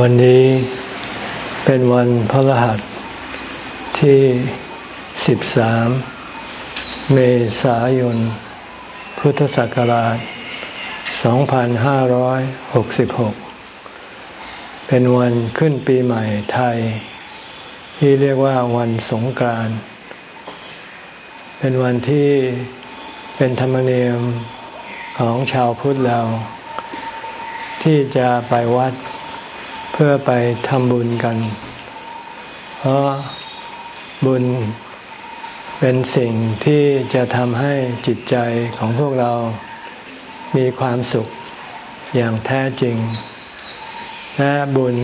วันนี้เป็นวันพระรหัสที่ 13 เมษายน พุทธศักราช 2566 เป็นวันขึ้นปีใหม่ไทย ที่เรียกว่าวันสงกรานต์เป็นวันที่เป็นธรรมเนียมของชาวพุทธเรา ที่จะไปวัด เพื่อไปทำบุญกัน เพราะบุญเป็นสิ่งที่จะทำให้จิตใจของพวกเรามีความสุขอย่างแท้จริง และบุญ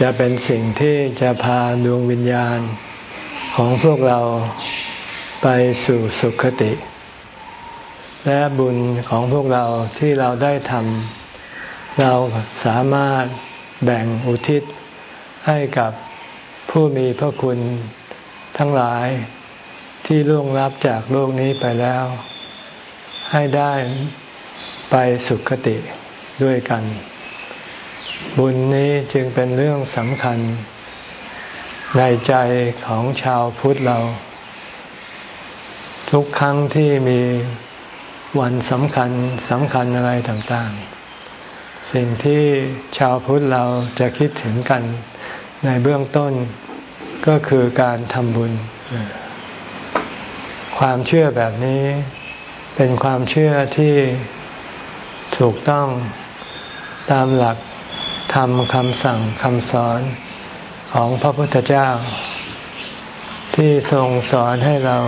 จะเป็นสิ่งที่จะพาดวงวิญญาณของพวกเราไปสู่สุคติ และบุญของพวกเราที่เราได้ทำเราสามารถ แบ่งอุทิศให้กับผู้มีพระคุณทั้งหลายที่ล่วงลับจากโลกนี้ไปแล้ว ให้ได้ไปสุคติด้วยกัน บุญนี้จึงเป็นเรื่องสำคัญ ในใจของชาวพุทธเรา ทุกครั้งที่มีวันสำคัญสำคัญอะไรต่างๆ สิ่งที่ชาวพุทธเราจะคิดถึงกันในเบื้องต้นก็คือการทำบุญ ความเชื่อแบบนี้เป็นความเชื่อที่ถูกต้องตามหลักธรรมคำสั่งคำสอนของพระพุทธเจ้า ที่ทรงสอนให้เรา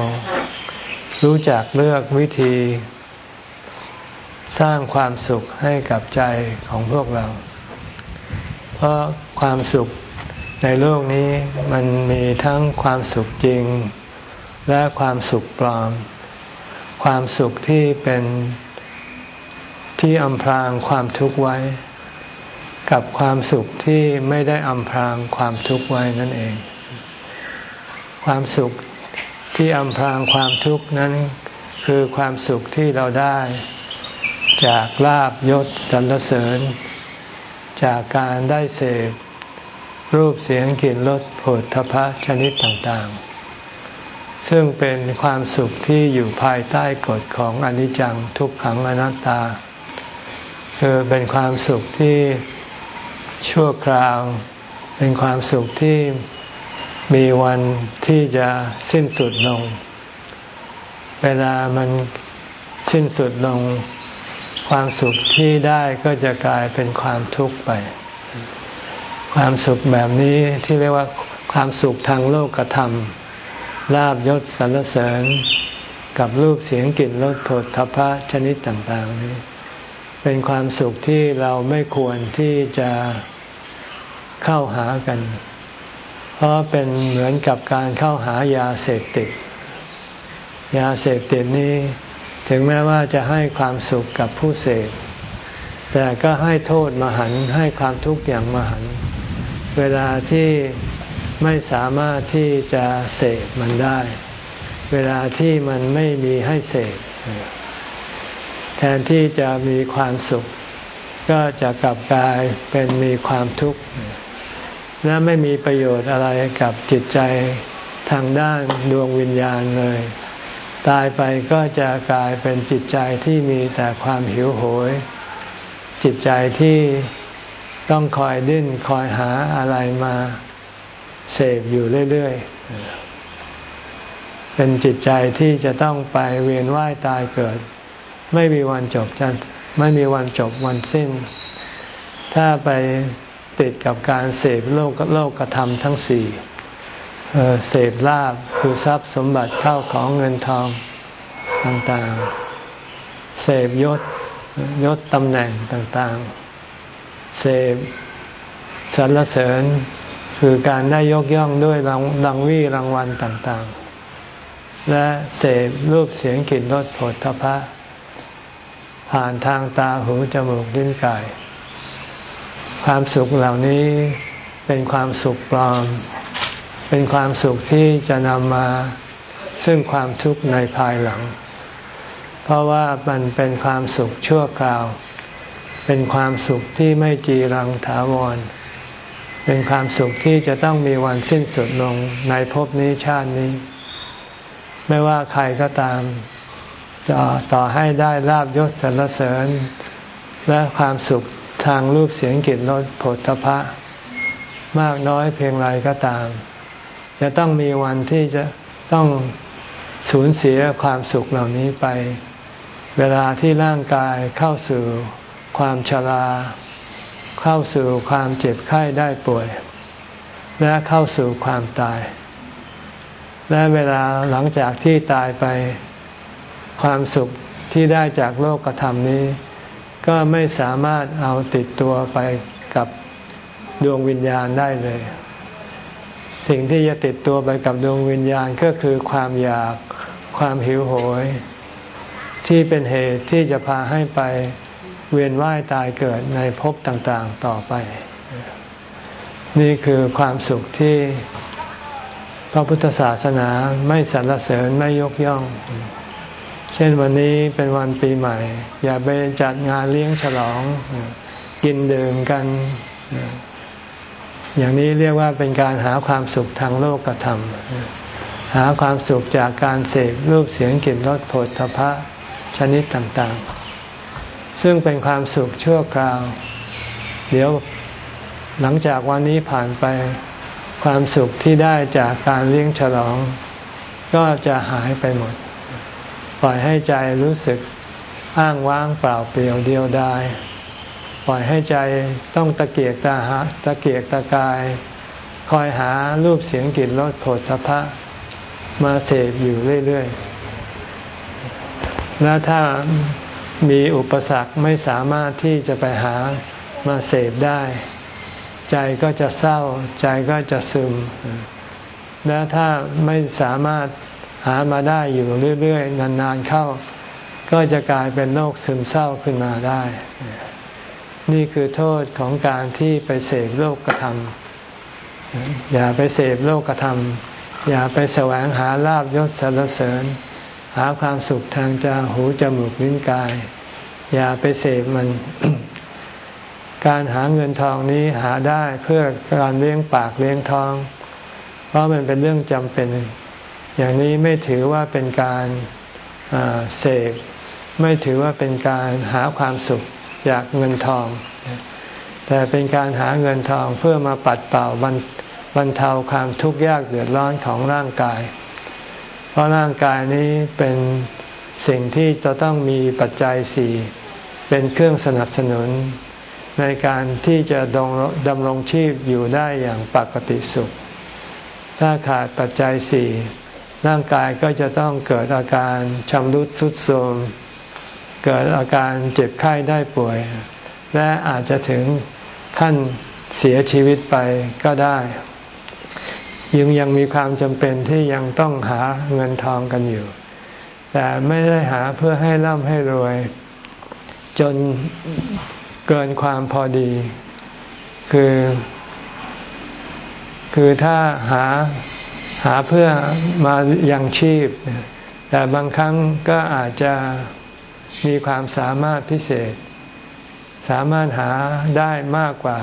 รู้จักเลือกวิธี สร้างความสุขให้กับใจของพวกเรา เพราะความสุขในโลกนี้มันมีทั้งความสุขจริง และความสุขปลอม ความสุขที่เป็นที่อำพรางความทุกข์ไว้ กับความสุขที่ไม่ได้อำพรางความทุกข์ไว้นั่นเอง ความสุขที่อำพรางความทุกข์นั้น คือความสุขที่เราได้ จากลาบยศสรรเสริญ จากการได้เสพรูปเสียงกลิ่นรสผลทพะชนิดต่างๆ ซึ่งเป็นความสุขที่อยู่ภายใต้กฎของอนิจจังทุกขังอนัตตา คือเป็นความสุขที่ชั่วคราว เป็นความสุขที่มีวันที่จะสิ้นสุดลง เวลามันสิ้นสุดลง ความสุขที่ได้ก็จะกลายเป็นความทุกข์ไป ความสุขแบบนี้ที่เรียกว่าความสุขทางโลกธรรมลาบยศสรรเสริญกับรูปเสียงกลิ่นรสผลทพะชนิดต่างๆนี้ เป็นความสุขที่เราไม่ควรที่จะเข้าหากัน เพราะเป็นเหมือนกับการเข้าหายาเสพติด ยาเสพติดนี้ ถึงแม้ว่าจะให้ความสุขกับผู้เสพแต่ก็ให้โทษมหันให้ความทุกข์อย่างมหันเวลาที่ไม่สามารถที่จะเสพมันได้ เวลาที่มันไม่มีให้เสพแทนที่จะมีความสุข ก็จะกลับกลายเป็นมีความทุกข์และไม่มีประโยชน์อะไรกับจิตใจทางด้านดวงวิญญาณเลย ตายไปก็จะกลายเป็นจิตใจที่มีแต่ความหิวโหยจิตใจที่ต้องคอยดิ้นคอยหาอะไรมาเสพอยู่เรื่อยๆ เป็นจิตใจที่จะต้องไปเวียนว่ายตายเกิด ไม่มีวันจบจะไม่มีวันจบวันสิ้น ถ้าไปติดกับการเสพโลกโลกกระทำทั้งสี่ เสพลาบคือทรัพย์สมบัติเข้าของเงินทองต่างๆ เสพยศยศตำแหน่งต่างๆ เสพสรรเสริญคือการได้ยกย่องด้วยรางดังวี่รางวัลต่างๆ และเสพรูปเสียงกลิ่นรสผลทพะ ผ่านทางตาหูจมูกลิ้นกาย ความสุขเหล่านี้เป็นความสุขปลอม เป็นความสุขที่จะนำมาซึ่งความทุกข์ในภายหลัง เพราะว่ามันเป็นความสุขชั่วคราว เป็นความสุขที่ไม่จีรังถาวร เป็นความสุขที่จะต้องมีวันสิ้นสุดลงในภพนี้ชาตินี้ ไม่ว่าใครก็ตามจะต่อให้ได้ลาบยศสรรเสริญ และความสุขทางรูปเสียงกลิ่นรสผลพระมากน้อยเพียงไรก็ตาม จะต้องมีวันที่จะต้องสูญเสียความสุขเหล่านี้ไป เวลาที่ร่างกายเข้าสู่ความชรา เข้าสู่ความเจ็บไข้ได้ป่วย และเข้าสู่ความตาย และเวลาหลังจากที่ตายไปความสุขที่ได้จากโลกธรรมนี้ ก็ไม่สามารถเอาติดตัวไปกับดวงวิญญาณได้เลย สิ่งที่จะติดตัวไปกับดวงวิญญาณก็คือความอยากความหิวโหย ที่เป็นเหตุที่จะพาให้ไปเวียนว่ายตายเกิดในภพต่างๆต่อไป นี่คือความสุขที่พระพุทธศาสนาไม่สรรเสริญไม่ยกย่อง เช่นวันนี้เป็นวันปีใหม่ อย่าไปจัดงานเลี้ยงฉลอง กินดื่มกัน อย่างนี้เรียกว่าเป็นการหาความสุขทางโลกกระทำหาความสุขจากการเสพรูปเสียงกลิ่นรสผลทพะชนิดต่างๆ ซึ่งเป็นความสุขชั่วคราว เดี๋ยวหลังจากวันนี้ผ่านไปความสุขที่ได้จากการเลี้ยงฉลอง ก็จะหายไปหมด ปล่อยให้ใจรู้สึกอ้างว้างเปล่าเปลี่ยวเดียวดาย ปล่อยให้ใจต้องตะเกียกตาหาตะเกียกตะกาย คอยหารูปเสียงกลิ่นรสผลพะมาเสพอยู่เรื่อยๆ แล้วถ้ามีอุปสรรคไม่สามารถที่จะไปหามาเสพได้ ใจก็จะเศร้า ใจก็จะซึม และถ้าไม่สามารถหามาได้อยู่เรื่อยๆ นานๆเข้า ก็จะกลายเป็นโรคซึมเศร้าขึ้นมาได้ นี่คือโทษของการที่ไปเสพโลกกระทำอย่าไปเสพโลกกระทำอย่าไปแสวงหาลาบยศสรรเสริญ หาความสุขทางจาหูจมูกลิ้นกาย อย่าไปเสพมัน การหาเงินทองนี้หาได้เพื่อการเลี้ยงปากเลี้ยงท้อง เพราะมันเป็นเรื่องจำเป็น อย่างนี้ไม่ถือว่าเป็นการเสพไม่ถือว่าเป็นการหาความสุข จากเงินทอง แต่เป็นการหาเงินทองเพื่อมาปัดเป่าบรรบรรเทาความทุกข์ยากเดือดร้อนของร่างกาย เพราะร่างกายนี้เป็นสิ่งที่จะต้องมีปัจจัยสี่เป็นเครื่องสนับสนุน ในการที่จะดำรงชีพอยู่ได้อย่างปกติสุข ถ้าขาดปัจจัยสี่ร่างกายก็จะต้องเกิดอาการชำรุดทรุดโทรม เกิดอาการเจ็บไข้ได้ป่วย และอาจจะถึงขั้นเสียชีวิตไปก็ได้ยังยังมีความจำเป็นที่ยังต้องหาเงินทองกันอยู่ แต่ไม่ได้หาเพื่อให้ร่ำให้รวย จนเกินความพอดี คือ คือถ้าหาหาเพื่อมายังชีพ แต่บางครั้งก็อาจจะ มีความสามารถพิเศษ สามารถหาได้มากกว่า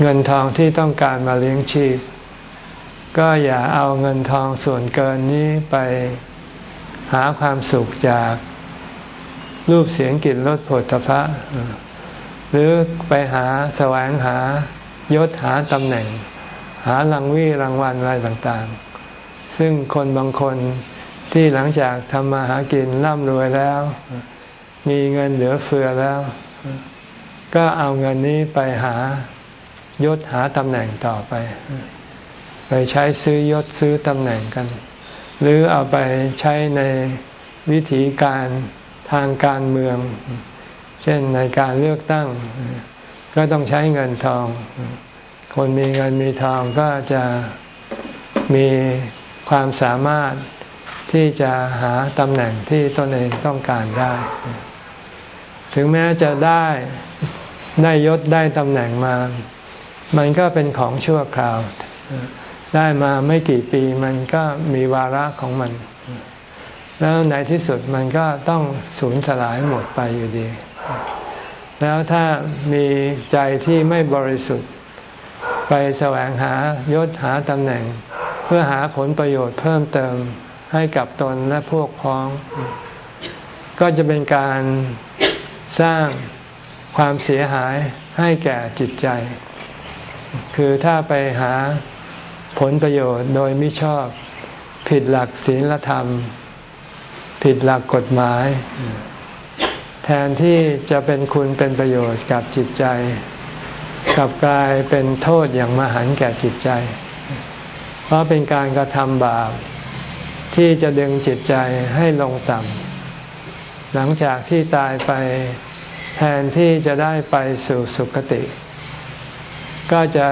เงินทองที่ต้องการมาเลี้ยงชีพ ก็อย่าเอาเงินทองส่วนเกินนี้ไปหาความสุขจากรูปเสียงกลิ่นรสผลตภะหรือไปหาแสวงหายศหาตำแหน่ง หารางวีรางวัลอะไรต่างๆ ซึ่งคนบางคน ที่หลังจากทำมาหากินร่ำรวยแล้ว มีเงินเหลือเฟือแล้ว ก็เอาเงินนี้ไปหายศหาตำแหน่งต่อไป ไปใช้ซื้อยศซื้อตำแหน่งกัน หรือเอาไปใช้ในวิธีการทางการเมือง เช่นในการเลือกตั้ง ก็ต้องใช้เงินทอง คนมีเงินมีทองก็จะมีความสามารถ ที่จะหาตำแหน่งที่ตนเองต้องการได้ ถึงแม้จะได้ได้ยศได้ตำแหน่งมา มันก็เป็นของชั่วคราว ได้มาไม่กี่ปีมันก็มีวาระของมัน แล้วในที่สุดมันก็ต้องสูญสลายหมดไปอยู่ดี แล้วถ้ามีใจที่ไม่บริสุทธิ์ ไปแสวงหายศหาตำแหน่ง เพื่อหาผลประโยชน์เพิ่มเติม ให้กับตนและพวกพ้อง ก็จะเป็นการสร้างความเสียหายให้แก่จิตใจ คือถ้าไปหาผลประโยชน์โดยไม่ชอบ ผิดหลักศีลธรรม ผิดหลักกฎหมาย แทนที่จะเป็นคุณเป็นประโยชน์กับจิตใจกลับกลายเป็นโทษอย่างมหันแก่จิตใจ เพราะเป็นการกระทำบาป ที่จะดึงจิตใจให้ลงต่ำหลังจากที่ตายไปแทนที่จะได้ไปสู่สุคติ ก็จะ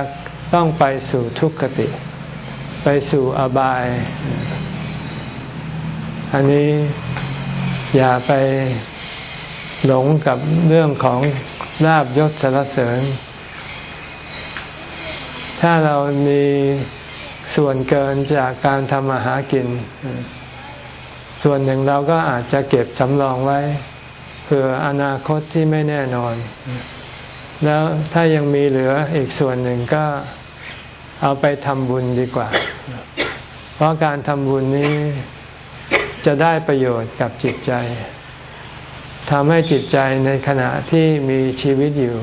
ต้องไปสู่ทุกขติ ไปสู่อบาย อันนี้อย่าไปหลงกับเรื่องของลาบยศสารเสริญ ถ้าเรามี ส่วนเกินจากการทำอาหากิน ส่วนหนึ่งเราก็อาจจะเก็บสำรองไว้เพื่ออนาคตที่ไม่แน่นอน แล้วถ้ายังมีเหลืออีกส่วนหนึ่งก็เอาไปทำบุญดีกว่า เพราะการทำบุญนี้จะได้ประโยชน์กับจิตใจทำให้จิตใจในขณะที่มีชีวิตอยู่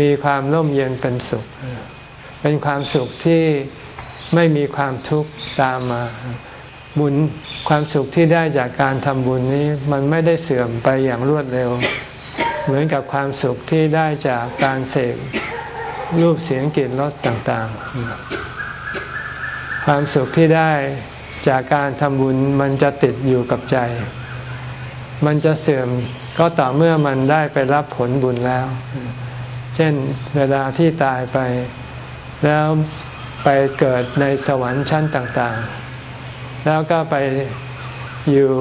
มีความร่มเย็นเป็นสุข เป็นความสุขที่ ไม่มีความทุกข์ตามมา บุญความสุขที่ได้จากการทำบุญนี้มันไม่ได้เสื่อมไปอย่างรวดเร็ว เหมือนกับความสุขที่ได้จากการเสพรูปเสียงกลิ่นรสต่างๆ ความสุขที่ได้จากการทำบุญมันจะติดอยู่กับใจ มันจะเสื่อมก็ต่อเมื่อมันได้ไปรับผลบุญแล้ว เช่นเวลาที่ตายไป แล้ว ไปเกิดในสวรรค์ชั้นต่างๆ แล้วก็ไปอยู่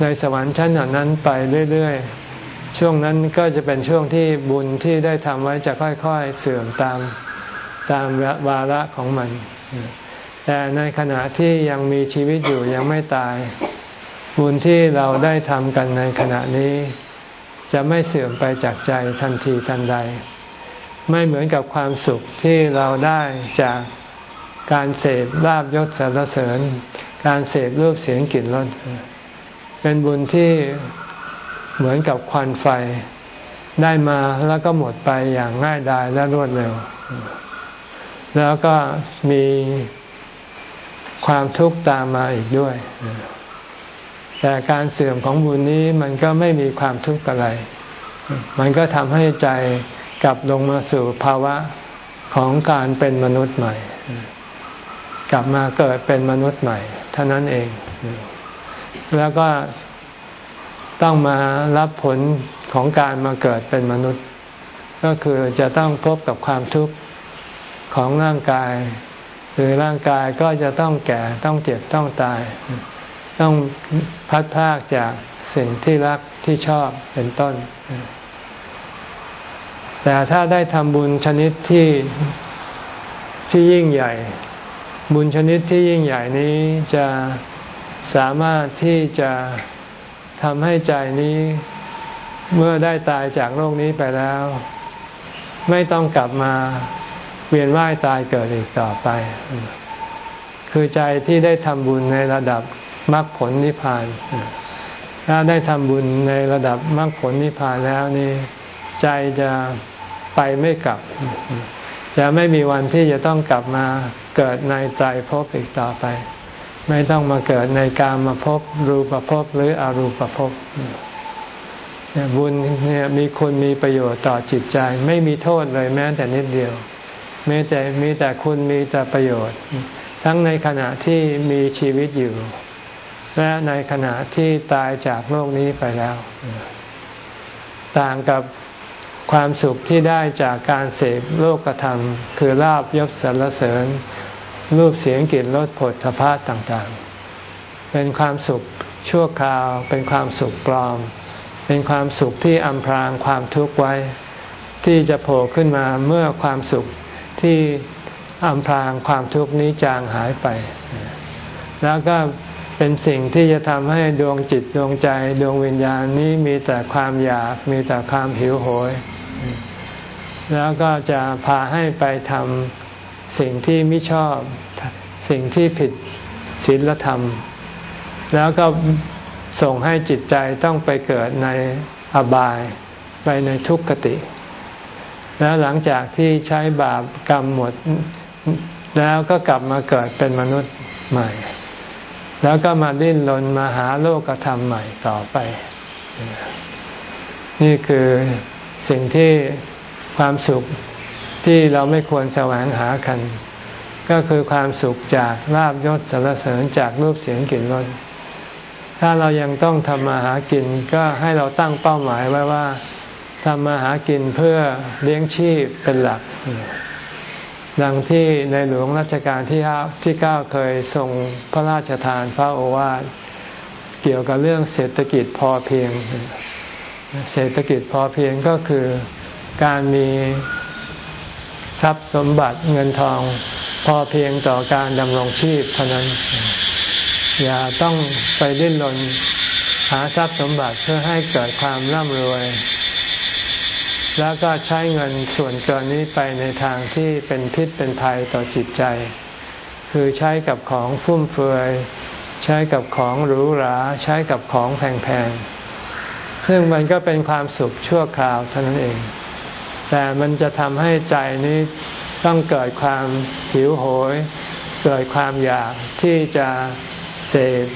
ในสวรรค์ชั้นเหล่านั้นไปเรื่อยๆ ช่วงนั้นก็จะเป็นช่วงที่บุญที่ได้ทำไว้จะค่อยๆ เสื่อมตามตามวาระของมัน แต่ในขณะที่ยังมีชีวิตอยู่ยังไม่ตาย บุญที่เราได้ทำกันในขณะนี้ จะไม่เสื่อมไปจากใจทันทีทันใด ไม่เหมือนกับความสุขที่เราได้จากการเสพลาบยศสรรเสริญ การเสพรูปเสียงกลิ่นรสเป็นบุญที่เหมือนกับควันไฟได้มาแล้วก็หมดไปอย่างง่ายดายและรวดเร็ว แล้วก็มีความทุกข์ตามมาอีกด้วย แต่การเสื่อมของบุญนี้มันก็ไม่มีความทุกข์อะไร มันก็ทำให้ใจ กลับลงมาสู่ภาวะของการเป็นมนุษย์ใหม่ กลับมาเกิดเป็นมนุษย์ใหม่ เท่านั้นเอง แล้วก็ต้องมารับผลของการมาเกิดเป็นมนุษย์ ก็คือจะต้องพบกับความทุกข์ของร่างกาย คือร่างกายก็จะต้องแก่ต้องเจ็บต้องตาย ต้องพัดพากจากสิ่งที่รักที่ชอบเป็นต้น แต่ถ้าได้ทำบุญชนิดที่ที่ยิ่งใหญ่ บุญชนิดที่ยิ่งใหญ่นี้จะสามารถที่จะทำให้ใจนี้เมื่อได้ตายจากโลกนี้ไปแล้ว ไม่ต้องกลับมาเวียนว่ายตายเกิดอีกต่อไป คือใจที่ได้ทำบุญในระดับมรรคผลนิพพาน ถ้าได้ทำบุญในระดับมรรคผลนิพพานแล้วนี่ใจจะ ไปไม่กลับ จะไม่มีวันที่จะต้องกลับมาเกิดในไตรภพอีกต่อไป ไม่ต้องมาเกิดในกามมาภพรูปภพหรืออรูปภพบุญเนี่ยมีคุณมีประโยชน์ต่อจิตใจ ไม่มีโทษเลยแม้แต่นิดเดียวมีแต่มีแต่คุณมีแต่ประโยชน์ ทั้งในขณะที่มีชีวิตอยู่ และในขณะที่ตายจากโลกนี้ไปแล้ว ต่างกับ ความสุขที่ได้จากการเสพโลกธรรม คือลาบยศสรรเสริญ รูปเสียงกลิ่นรสผลพาะต่างๆ เป็นความสุขชั่วคราว เป็นความสุขปลอม เป็นความสุขที่อำพรางความทุกข์ไว้ ที่จะโผล่ขึ้นมาเมื่อความสุขที่อำพรางความทุกข์นี้จางหายไป แล้วก็ เป็นสิ่งที่จะทำให้ดวงจิตดวงใจดวงวิญญาณนี้มีแต่ความอยากมีแต่ความหิวโหย แล้วก็จะพาให้ไปทำสิ่งที่ไม่ชอบสิ่งที่ผิดศีลธรรม แล้วก็ส่งให้จิตใจต้องไปเกิดในอบาย ไปในทุกขติ แล้วหลังจากที่ใช้บาปกรรมหมด แล้วก็กลับมาเกิดเป็นมนุษย์ใหม่ แล้วก็มาดิ้นรนมาหาโลกธรรมใหม่ต่อไป นี่คือสิ่งที่ความสุขที่เราไม่ควรแสวงหากัน ก็คือความสุขจากลาบยศสารเสริญจากรูปเสียงกลิ่นรสถ้าเรายังต้องทำมาหากินก็ให้เราตั้งเป้าหมายไว้ว่าทำมาหากินเพื่อเลี้ยงชีพเป็นหลัก ดังที่ในหลวงรัชกาลที่ที่เก้าเคยทรงพระราชทานพระโอวาทเกี่ยวกับเรื่องเศรษฐกิจพอเพียง เศรษฐกิจพอเพียงก็คือการมีทรัพย์สมบัติเงินทองพอเพียงต่อการดำรงชีพเท่านั้น อย่าต้องไปดิ้นรนหาทรัพย์สมบัติเพื่อให้เกิดความร่ำรวย แล้วก็ใช้เงินส่วนเกินนี้ไปในทางที่เป็นพิษเป็นภัยต่อจิตใจ คือใช้กับของฟุ่มเฟือย ใช้กับของหรูหรา ใช้กับของแพงๆ ซึ่งมันก็เป็นความสุขชั่วคราวเท่านั้นเอง แต่มันจะทำให้ใจนี้ต้องเกิดความหิวโหย เกิดความอยากที่จะเสพ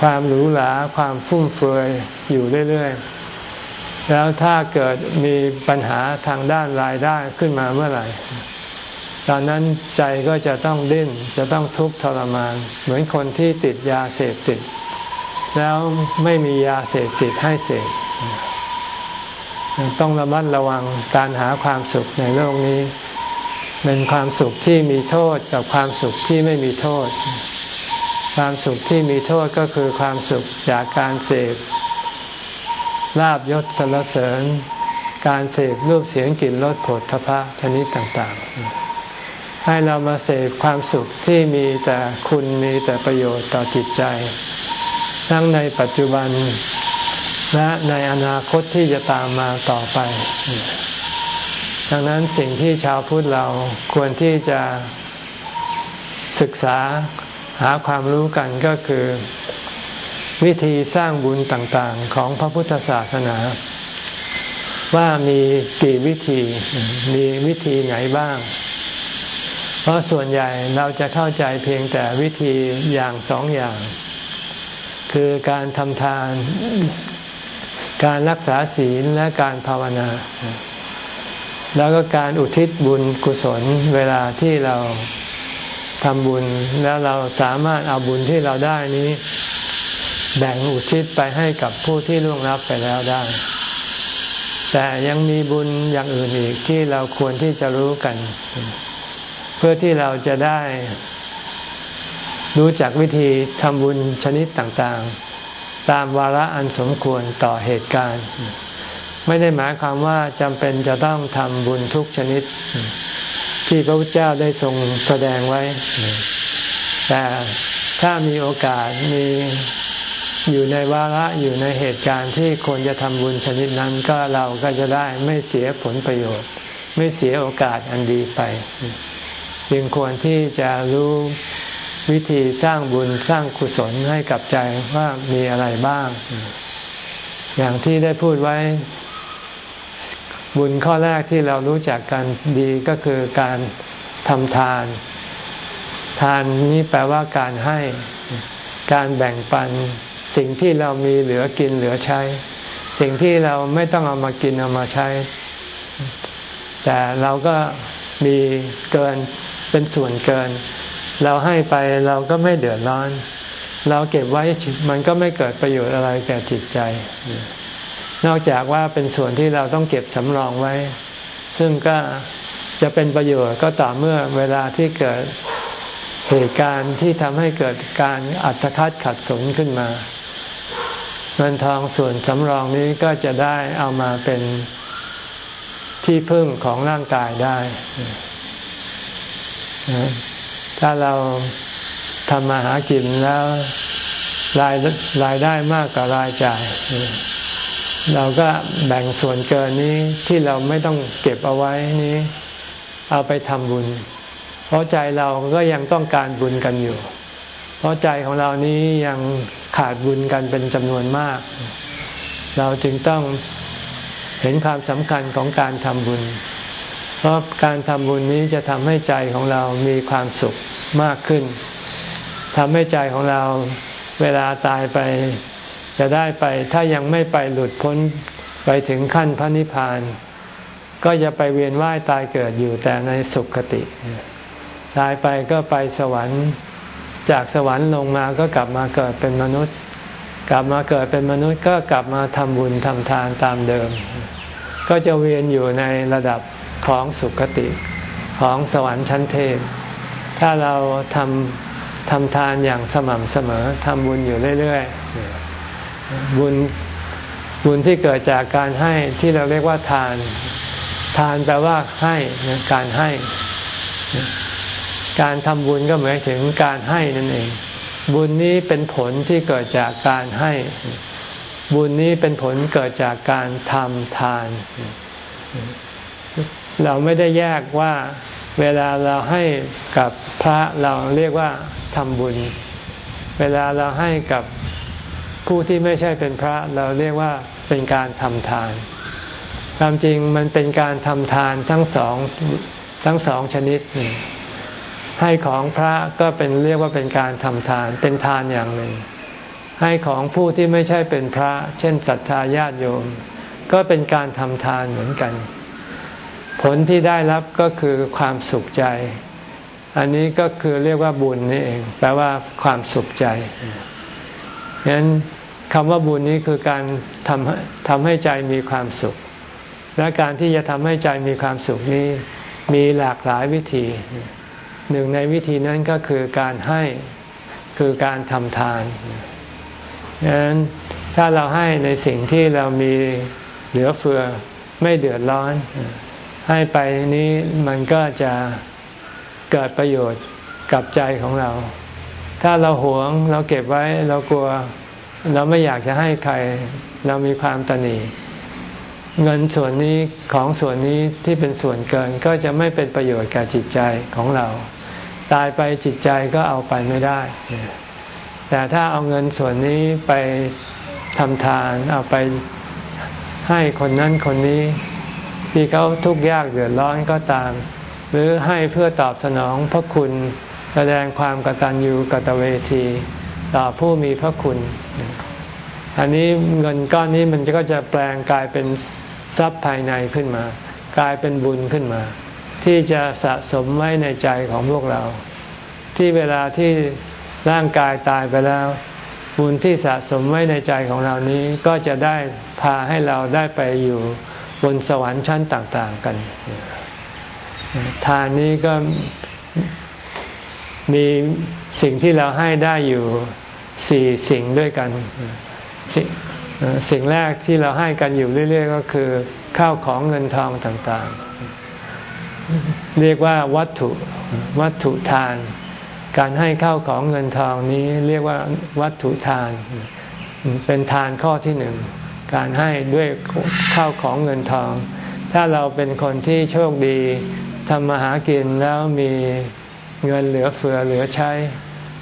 ความหรูหรา ความฟุ่มเฟือยอยู่เรื่อยๆ แล้วถ้าเกิดมีปัญหาทางด้านรายได้ขึ้นมาเมื่อไหร่ ตอนนั้นใจก็จะต้องดิ้น จะต้องทุกข์ทรมาน เหมือนคนที่ติดยาเสพติด แล้วไม่มียาเสพติดให้เสพต้องระมัดระวังการหาความสุขในโลกนี้ เป็นความสุขที่มีโทษกับความสุขที่ไม่มีโทษ ความสุขที่มีโทษก็คือความสุขจากการเสพ ลาบยศสรรเสริญ การเสพรูปเสียงกลิ่นรสผลทพะชนิดต่างๆ ให้เรามาเสพความสุขที่มีแต่คุณมีแต่ประโยชน์ต่อจิตใจ ทั้งในปัจจุบันและในอนาคตที่จะตามมาต่อไป ดังนั้นสิ่งที่ชาวพุทธเราควรที่จะศึกษาหาความรู้กันก็คือ วิธีสร้างบุญต่างๆของพระพุทธศาสนา ว่ามีกี่วิธีมีวิธีไหนบ้าง เพราะส่วนใหญ่เราจะเข้าใจเพียงแต่วิธีอย่างสองอย่าง คือการทำทาน การรักษาศีลและการภาวนาแล้วก็การอุทิศบุญกุศลเวลาที่เราทำบุญแล้วเราสามารถเอาบุญที่เราได้นี้ แบ่งอุทิศไปให้กับผู้ที่ล่วงลับไปแล้วได้ แต่ยังมีบุญอย่างอื่นอีกที่เราควรที่จะรู้กัน เพื่อที่เราจะได้ รู้จักวิธีทำบุญชนิดต่างๆ ตามวาระอันสมควรต่อเหตุการณ์ ไม่ได้หมายความว่าจำเป็นจะต้องทำบุญทุกชนิด ที่พระพุทธเจ้าได้ทรงแสดงไว้ แต่ถ้ามีโอกาสมี อยู่ในวาระอยู่ในเหตุการณ์ที่ควรจะทำบุญชนิดนั้นก็เราก็จะได้ไม่เสียผลประโยชน์ ไม่เสียโอกาสอันดีไป จึงควรที่จะรู้วิธีสร้างบุญสร้างกุศลให้กับใจว่ามีอะไรบ้าง อย่างที่ได้พูดไว้ บุญข้อแรกที่เรารู้จักกันดีก็คือการทำทาน ทานนี้แปลว่าการให้การแบ่งปัน สิ่งที่เรามีเหลือกินเหลือใช้ สิ่งที่เราไม่ต้องเอามากินเอามาใช้ แต่เราก็มีเกินเป็นส่วนเกิน เราให้ไปเราก็ไม่เดือดร้อน เราเก็บไว้มันก็ไม่เกิดประโยชน์อะไรแก่จิตใจ นอกจากว่าเป็นส่วนที่เราต้องเก็บสำรองไว้ ซึ่งก็จะเป็นประโยชน์ก็ต่อเมื่อเวลาที่เกิดเหตุการณ์ที่ทำให้เกิดการอัตคัดขัดสนขึ้นมา เงินทองส่วนสำรองนี้ก็จะได้เอามาเป็นที่พึ่งของร่างกายได้ ถ้าเราทำมาหากินแล้วรายรายได้มากกว่ารายจ่าย เราก็แบ่งส่วนเกินนี้ที่เราไม่ต้องเก็บเอาไว้นี้ เอาไปทำบุญ เพราะใจเราก็ยังต้องการบุญกันอยู่ เพราะใจของเรานี้ยัง ขาดบุญกันเป็นจำนวนมาก เราจึงต้องเห็นความสำคัญของการทำบุญ เพราะการทำบุญนี้จะทำให้ใจของเรามีความสุขมากขึ้นทำให้ใจของเราเวลาตายไปจะได้ไป ถ้ายังไม่ไปหลุดพ้นไปถึงขั้นพระนิพพาน ก็จะไปเวียนว่ายตายเกิดอยู่แต่ในสุขคติ ตายไปก็ไปสวรรค์ จากสวรรค์ลงมาก็กลับมาเกิดเป็นมนุษย์ กลับมาเกิดเป็นมนุษย์ก็กลับมาทำบุญทำทานตามเดิม ก็จะเวียนอยู่ในระดับของสุขคติของสวรรค์ชั้นเทพ ถ้าเราทำทำทานอย่างสม่ำเสมอทำบุญอยู่เรื่อยๆบุญบุญที่เกิดจากการให้ที่เราเรียกว่าทาน ทานแปลว่าให้การให้ การทำบุญก็หมายถึงการให้นั่นเอง บุญนี้เป็นผลที่เกิดจากการให้ บุญนี้เป็นผลเกิดจากการทำทาน เราไม่ได้แยกว่าเวลาเราให้กับพระเราเรียกว่าทำบุญ เวลาเราให้กับผู้ที่ไม่ใช่เป็นพระเราเรียกว่าเป็นการทำทาน ความจริงมันเป็นการทำทานทั้งสองทั้งสองชนิด ให้ของพระก็เป็นเรียกว่าเป็นการทำทาน เป็นทานอย่างหนึ่ง ให้ของผู้ที่ไม่ใช่เป็นพระ เช่นศรัทธาญาติโยม ก็เป็นการทำทานเหมือนกัน ผลที่ได้รับก็คือความสุขใจ อันนี้ก็คือเรียกว่าบุญนี่เอง แปลว่าความสุขใจฉะนั้นคำว่าบุญนี้คือการทำทำให้ใจมีความสุข และการที่จะทำให้ใจมีความสุขนี้มีหลากหลายวิธี หนึ่งในวิธีนั้นก็คือการให้คือการทำทานดังนั้นถ้าเราให้ในสิ่งที่เรามีเหลือเฟือไม่เดือดร้อน ให้ไปนี้มันก็จะเกิดประโยชน์กับใจของเรา ถ้าเราหวงเราเก็บไว้เรากลัว เราไม่อยากจะให้ใคร เรามีความตนี เงินส่วนนี้ของส่วนนี้ที่เป็นส่วนเกินก็จะไม่เป็นประโยชน์แก่จิตใจของเรา ตายไปจิตใจก็เอาไปไม่ได้ แต่ถ้าเอาเงินส่วนนี้ไปทำทานเอาไปให้คนนั้นคนนี้ที่เขาทุกข์ยากเดือดร้อนก็ตาม หรือให้เพื่อตอบสนองพระคุณแสดงความกตัญญูกตเวที ต่อผู้มีพระคุณ อันนี้เงินก้อนนี้มันก็จะแปลงกลายเป็นทรัพย์ภายในขึ้นมา กลายเป็นบุญขึ้นมา ที่จะสะสมไว้ในใจของพวกเรา ที่เวลาที่ร่างกายตายไปแล้ว บุญที่สะสมไว้ในใจของเรานี้ก็จะได้พาให้เราได้ไปอยู่บนสวรรค์ชั้นต่าง ๆ กัน ทานนี้ก็มีสิ่งที่เราให้ได้อยู่สี่สิ่งด้วยกัน สิ่งแรกที่เราให้กันอยู่เรื่อย ๆ ก็คือ ข้าวของเงินทองต่างๆ เรียกว่าวัตถุวัตถุทาน การให้ข้าวของเงินทองนี้เรียกว่าวัตถุทาน เป็นทานข้อที่หนึ่งการให้ด้วยข้าวของเงินทอง ถ้าเราเป็นคนที่โชคดีทำมาหากินแล้วมีเงินเหลือเฟือเหลือใช้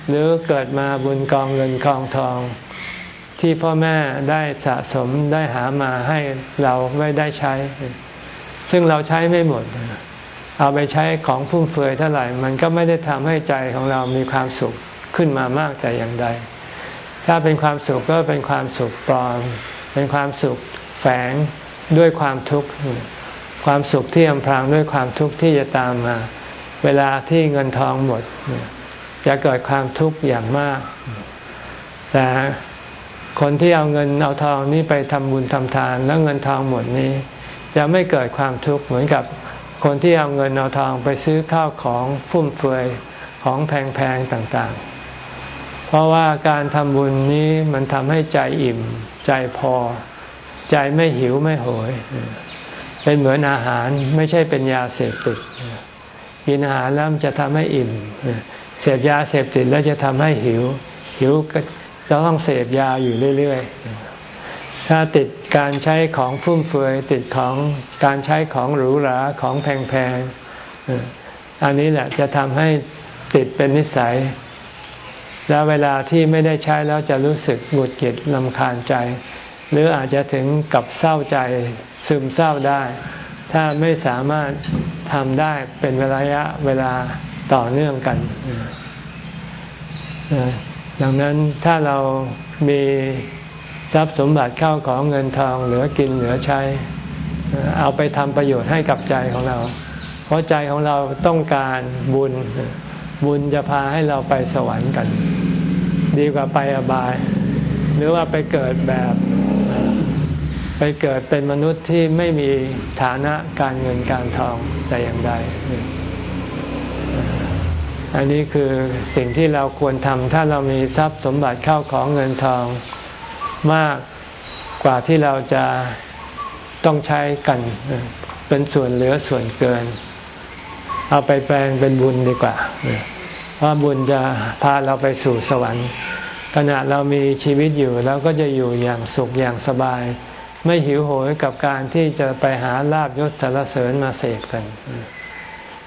หรือเกิดมาบุญกองเงินกองทอง ที่พ่อแม่ได้สะสมได้หามาให้เราไม่ได้ใช้ ซึ่งเราใช้ไม่หมด เอาไปใช้ของฟุ่มเฟือยเท่าไหร่ มันก็ไม่ได้ทำให้ใจของเรามีความสุขขึ้นมามากแต่อย่างใด ถ้าเป็นความสุขก็เป็นความสุขปลอม เป็นความสุขแฝงด้วยความทุกข์ ความสุขที่อำพรางด้วยความทุกข์ที่จะตามมา เวลาที่เงินทองหมด จะเกิดความทุกข์อย่างมาก แต่ คนที่เอาเงินเอาทองนี้ไปทำบุญทำทาน แล้วเงินทองหมดนี้ จะไม่เกิดความทุกข์เหมือนกับคนที่เอาเงินเอาทองไปซื้อข้าวของฟุ่มเฟือยของแพงๆต่างๆ เพราะว่าการทำบุญนี้มันทำให้ใจอิ่ม ใจพอ ใจไม่หิวไม่โหย เป็นเหมือนอาหารไม่ใช่เป็นยาเสพติดกินอาหารแล้วจะทำให้อิ่ม เสพยาเสพติดแล้วจะทำให้หิว หิว เราต้องเสพยาอยู่เรื่อยๆ ถ้าติดการใช้ของฟุ่มเฟือยติดของการใช้ของหรูหราของแพงๆ อันนี้แหละจะทำให้ติดเป็นนิสัย แล้วเวลาที่ไม่ได้ใช้แล้วจะรู้สึกหงุดหงิดลำคาญใจ หรืออาจจะถึงกับเศร้าใจซึมเศร้าได้ ถ้าไม่สามารถทำได้เป็นระยะเวลาต่อเนื่องกัน ดังนั้นถ้าเรามีทรัพย์สมบัติเข้าของเงินทองเหลือกินเหลือใช้ เอาไปทำประโยชน์ให้กับใจของเรา เพราะใจของเราต้องการบุญบุญจะพาให้เราไปสวรรค์กัน ดีกว่าไปอบาย หรือว่าไปเกิดแบบ ไปเกิดเป็นมนุษย์ที่ไม่มีฐานะการเงินการทองแต่อย่างใด อันนี้คือสิ่งที่เราควรทำถ้าเรามีทรัพย์สมบัติเข้าของเงินทองมากกว่าที่เราจะต้องใช้กัน เป็นส่วนเหลือส่วนเกิน เอาไปแปลงเป็นบุญดีกว่าเพราะบุญจะพาเราไปสู่สวรรค์ ขณะเรามีชีวิตอยู่เราก็จะอยู่อย่างสุขอย่างสบาย ไม่หิวโหยกับการที่จะไปหาลาบยศสารเสริญมาเสพกัน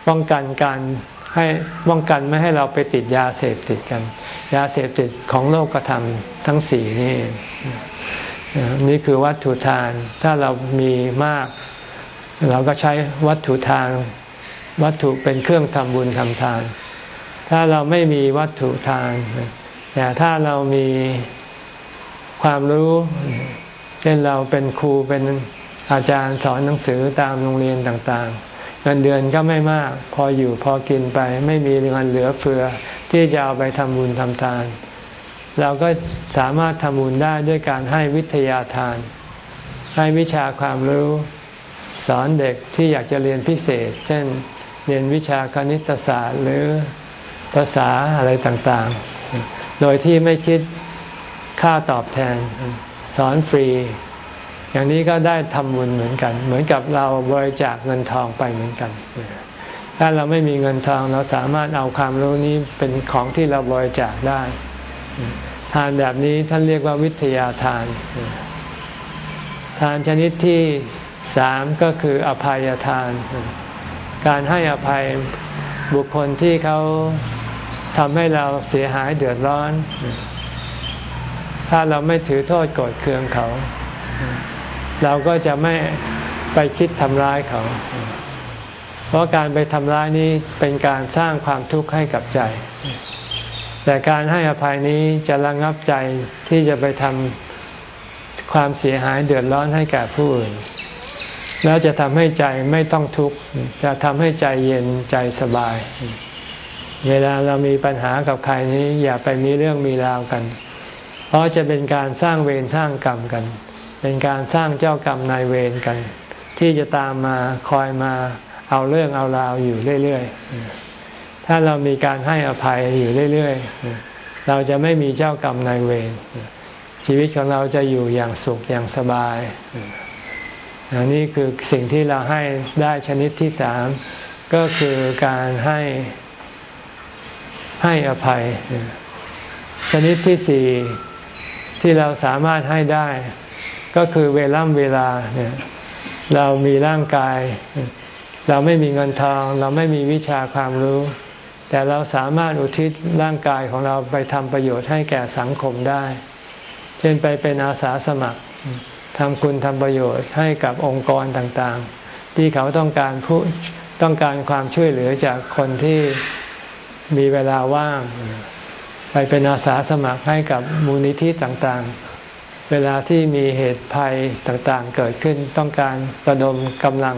ป้องกันการ ให้ป้องกันไม่ให้เราไปติดยาเสพติดกัน ยาเสพติดของโลกธรรมทั้งสี่นี่นี่คือวัตถุทาน ถ้าเรามีมาก เราก็ใช้วัตถุทานวัตถุเป็นเครื่องทำบุญทำทาน ถ้าเราไม่มีวัตถุทานแต่ถ้าเรามีความรู้เช่นเราเป็นครูเป็นอาจารย์สอนหนังสือตามโรงเรียนต่างๆ เงินเดือนก็ไม่มาก พออยู่พอกินไป ไม่มีเงินเหลือเฟือ ที่จะเอาไปทำบุญทำทาน เราก็สามารถทำบุญได้ด้วยการให้วิทยาทาน ให้วิชาความรู้ สอนเด็กที่อยากจะเรียนพิเศษ เช่น เรียนวิชาคณิตศาสตร์หรือภาษาอะไรต่างๆ โดยที่ไม่คิดค่าตอบแทน สอนฟรี อย่างนี้ก็ได้ทำบุญเหมือนกัน เหมือนกับเราบริจาคเงินทองไปเหมือนกัน ถ้าเราไม่มีเงินทองเราสามารถเอาความรู้นี้เป็นของที่เราบริจาคได้ ทานแบบนี้ท่านเรียกว่าวิทยาทาน ทานชนิดที่สามก็คืออภัยทาน การให้อภัยบุคคลที่เขาทำให้เราเสียหายเดือดร้อน ถ้าเราไม่ถือโทษโกรธเคืองเขา เราก็จะไม่ไปคิดทำร้ายเขา เพราะการไปทำร้ายนี้เป็นการสร้างความทุกข์ให้กับใจ แต่การให้อภัยนี้จะระงับใจที่จะไปทำความเสียหายเดือดร้อนให้แก่ผู้อื่น แล้วจะทำให้ใจไม่ต้องทุกข์ จะทำให้ใจเย็นใจสบาย เวลาเรามีปัญหากับใครนี้อย่าไปมีเรื่องมีราวกัน เพราะจะเป็นการสร้างเวรสร้างกรรมกัน เป็นการสร้างเจ้ากรรมนายเวรกัน ที่จะตามมาคอยมาเอาเรื่องเอาราวอยู่เรื่อยๆ ถ้าเรามีการให้อภัยอยู่เรื่อยๆ เราจะไม่มีเจ้ากรรมนายเวรชีวิตของเราจะอยู่อย่างสุขอย่างสบายอันนี้คือสิ่งที่เราให้ได้ชนิดที่สามก็คือการให้ให้อภัย ชนิดที่สี่ที่เราสามารถให้ได้ ก็คือเวล่ำเวลาเนี่ยเรามีร่างกาย เราไม่มีเงินทอง เราไม่มีวิชาความรู้ แต่เราสามารถอุทิศร่างกายของเราไปทำประโยชน์ให้แก่สังคมได้ เช่นไปเป็นอาสาสมัครทำคุณทำประโยชน์ให้กับองค์กรต่างๆ ที่เขาต้องการผู้ต้องการความช่วยเหลือจากคนที่มีเวลาว่าง ไปเป็นอาสาสมัครให้กับมูลนิธิต่างๆ เวลาที่มีเหตุภัยต่างๆ เกิดขึ้นต้องการระดมกำลัง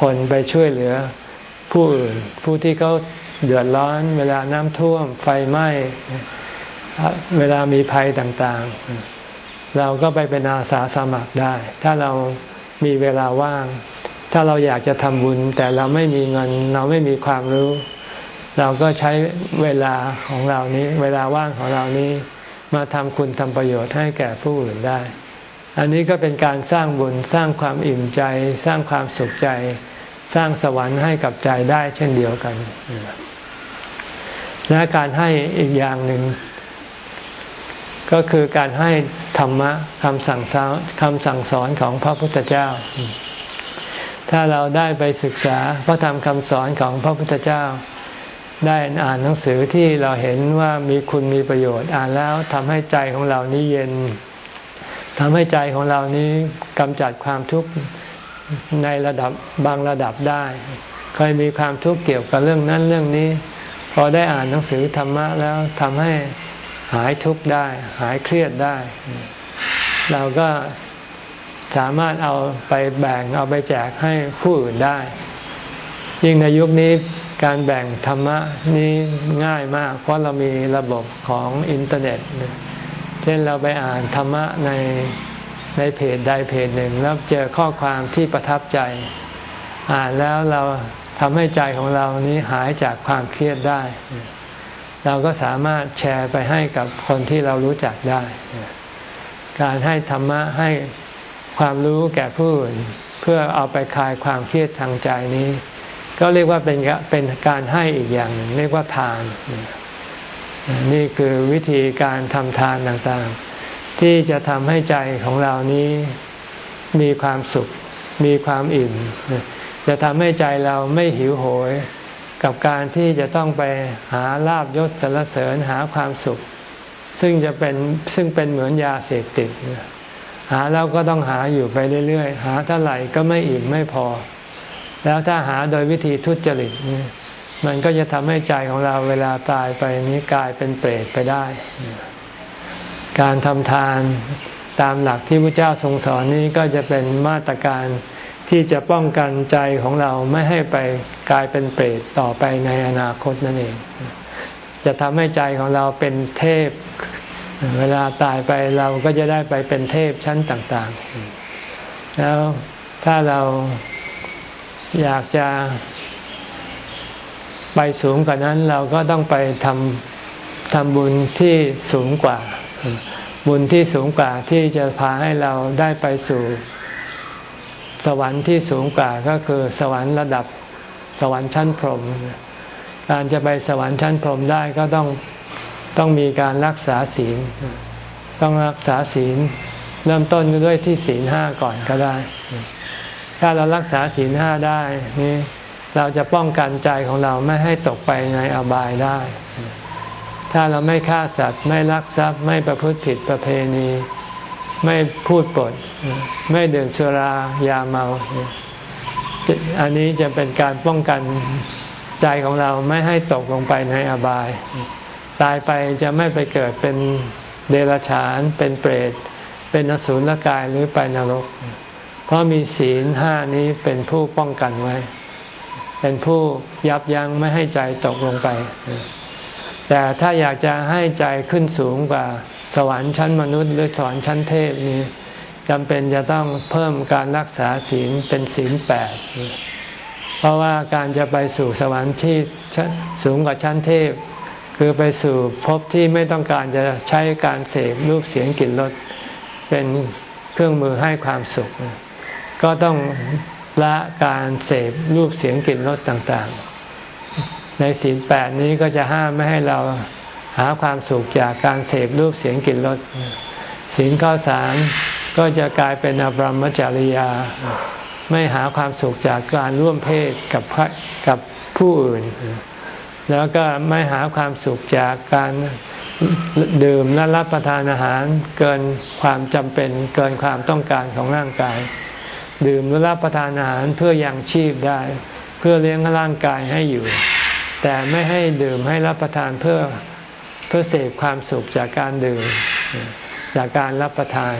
คนไปช่วยเหลือผู้อื่นผู้ที่เขาเดือดร้อน เวลาน้ำท่วมไฟไหม้เวลามีภัยต่างๆ เราก็ไปเป็นอาสาสมัครได้ ถ้าเรามีเวลาว่าง ถ้าเราอยากจะทำบุญ แต่เราไม่มีเงิน เราไม่มีความรู้ เราก็ใช้เวลาของเรานี้ เวลาว่างของเรานี้ มาทำคุณทำประโยชน์ให้แก่ผู้อื่นได้ อันนี้ก็เป็นการสร้างบุญสร้างความอิ่มใจ สร้างความสุขใจ สร้างสวรรค์ให้กับใจได้เช่นเดียวกัน และการให้อีกอย่างหนึ่ง ก็คือการให้ธรรมะคำสั่งสอนคำสั่งสอนของพระพุทธเจ้า ถ้าเราได้ไปศึกษาพระธรรมคำสอนของพระพุทธเจ้า ได้อ่านหนังสือที่เราเห็นว่ามีคุณมีประโยชน์ อ่านแล้วทำให้ใจของเรานี้เย็นทำให้ใจของเรานี้กำจัดความทุกข์ในระดับบางระดับได้ เคยมีความทุกข์เกี่ยวกับเรื่องนั้นเรื่องนี้ พอได้อ่านหนังสือธรรมะแล้วทำให้หายทุกข์ได้ หายเครียดได้ เราก็สามารถเอาไปแบ่งเอาไปแจกให้ผู้อื่นได้ ยิ่งในยุคนี้ การแบ่งธรรมะนี้ง่ายมาก เพราะเรามีระบบของอินเทอร์เน็ต เช่นเราไปอ่านธรรมะในในเพจใดเพจหนึ่ง แล้วเจอข้อความที่ประทับใจ อ่านแล้วเราทำให้ใจของเรานี้หายจากความเครียดได้ เราก็สามารถแชร์ไปให้กับคนที่เรารู้จักได้ การให้ธรรมะให้ความรู้แก่ผู้อื่นเพื่อเอาไปคลายความเครียดทางใจนี้ ก็เรียกว่าเป็นเป็นการให้อีกอย่างหนึ่งเรียกว่าทาน นี่คือวิธีการทำทานต่างๆ ที่จะทำให้ใจของเรานี้มีความสุข มีความอิ่ม จะทำให้ใจเราไม่หิวโหย กับการที่จะต้องไปหาลาบยศสรรเสริญหาความสุข ซึ่งจะเป็นซึ่งเป็นเหมือนยาเสพติดหาแล้วก็ต้องหาอยู่ไปเรื่อยๆ หาเท่าไหร่ก็ไม่อิ่มไม่พอ แล้วถ้าหาโดยวิธีทุจริตนี่มันก็จะทำให้ใจของเราเวลาตายไปนี้กลายเป็นเปรตไปได้ การทำทานตามหลักที่พระเจ้าทรงสอนนี้ก็จะเป็นมาตรการที่จะป้องกันใจของเราไม่ให้ไปกลายเป็นเปรตต่อไปในอนาคตนั่นเอง จะทำให้ใจของเราเป็นเทพ เวลาตายไปเราก็จะได้ไปเป็นเทพชั้นต่าง ๆ แล้วถ้าเรา อยากจะไปสูงกว่านั้นเราก็ต้องไปทำทำบุญที่สูงกว่า บุญที่สูงกว่าที่จะพาให้เราได้ไปสู่ สวรรค์ที่สูงกว่าก็คือสวรรค์ระดับสวรรค์ชั้นพรหมการจะไปสวรรค์ชั้นพรหมได้ก็ต้องต้องมีการรักษาศีล ต้องรักษาศีล เริ่มต้นด้วยที่ศีลห้าก่อนก็ได้ ถ้าเรารักษาศีลห้าได้นี่เราจะป้องกันใจของเราไม่ให้ตกไปในอบายได้ ถ้าเราไม่ฆ่าสัตว์ ไม่ลักทรัพย์ ไม่ประพฤติผิดประเพณี ไม่พูดปด ไม่ดื่มสุรายาเมา อันนี้จะเป็นการป้องกันใจของเราไม่ให้ตกลงไปในอบาย ตายไปจะไม่ไปเกิดเป็นเดรัจฉาน เป็นเปรต เป็นอสูรกายหรือไปนรก เพราะมีศีลห้านี้เป็นผู้ป้องกันไว้ เป็นผู้ยับยั้งไม่ให้ใจตกลงไป แต่ถ้าอยากจะให้ใจขึ้นสูงกว่า สวรรค์ชั้นมนุษย์ หรือสวรรค์ชั้นเทพนี้จำเป็นจะต้องเพิ่มการรักษาศีลเป็นศีลแปดเพราะว่าการจะไปสู่สวรรค์ที่สูงกว่าชั้นเทพ คือไปสู่ภพที่ไม่ต้องการจะใช้การเสพรูปเสียงกลิ่นรสเป็นเครื่องมือให้ความสุข ก็ต้องละการเสพรูปเสียงกลิ่นรสต่างๆ ในศีลแปดนี้ก็จะห้ามไม่ให้เราหาความสุขจากการเสพรูปเสียงกลิ่นรสศีลข้อสามก็จะกลายเป็นอบรมจริยา ไม่หาความสุขจากการร่วมเพศกับกับผู้อื่น แล้วก็ไม่หาความสุขจากการดื่มและรับประทานอาหารเกินความจำเป็นเกินความต้องการของร่างกาย ดื่มหรือรับประทานอาหารเพื่อยังชีพได้ เพื่อเลี้ยงร่างกายให้อยู่ แต่ไม่ให้ดื่มให้รับประทานเพื่อเพื่อเสพความสุขจากการดื่ม จากการรับประทาน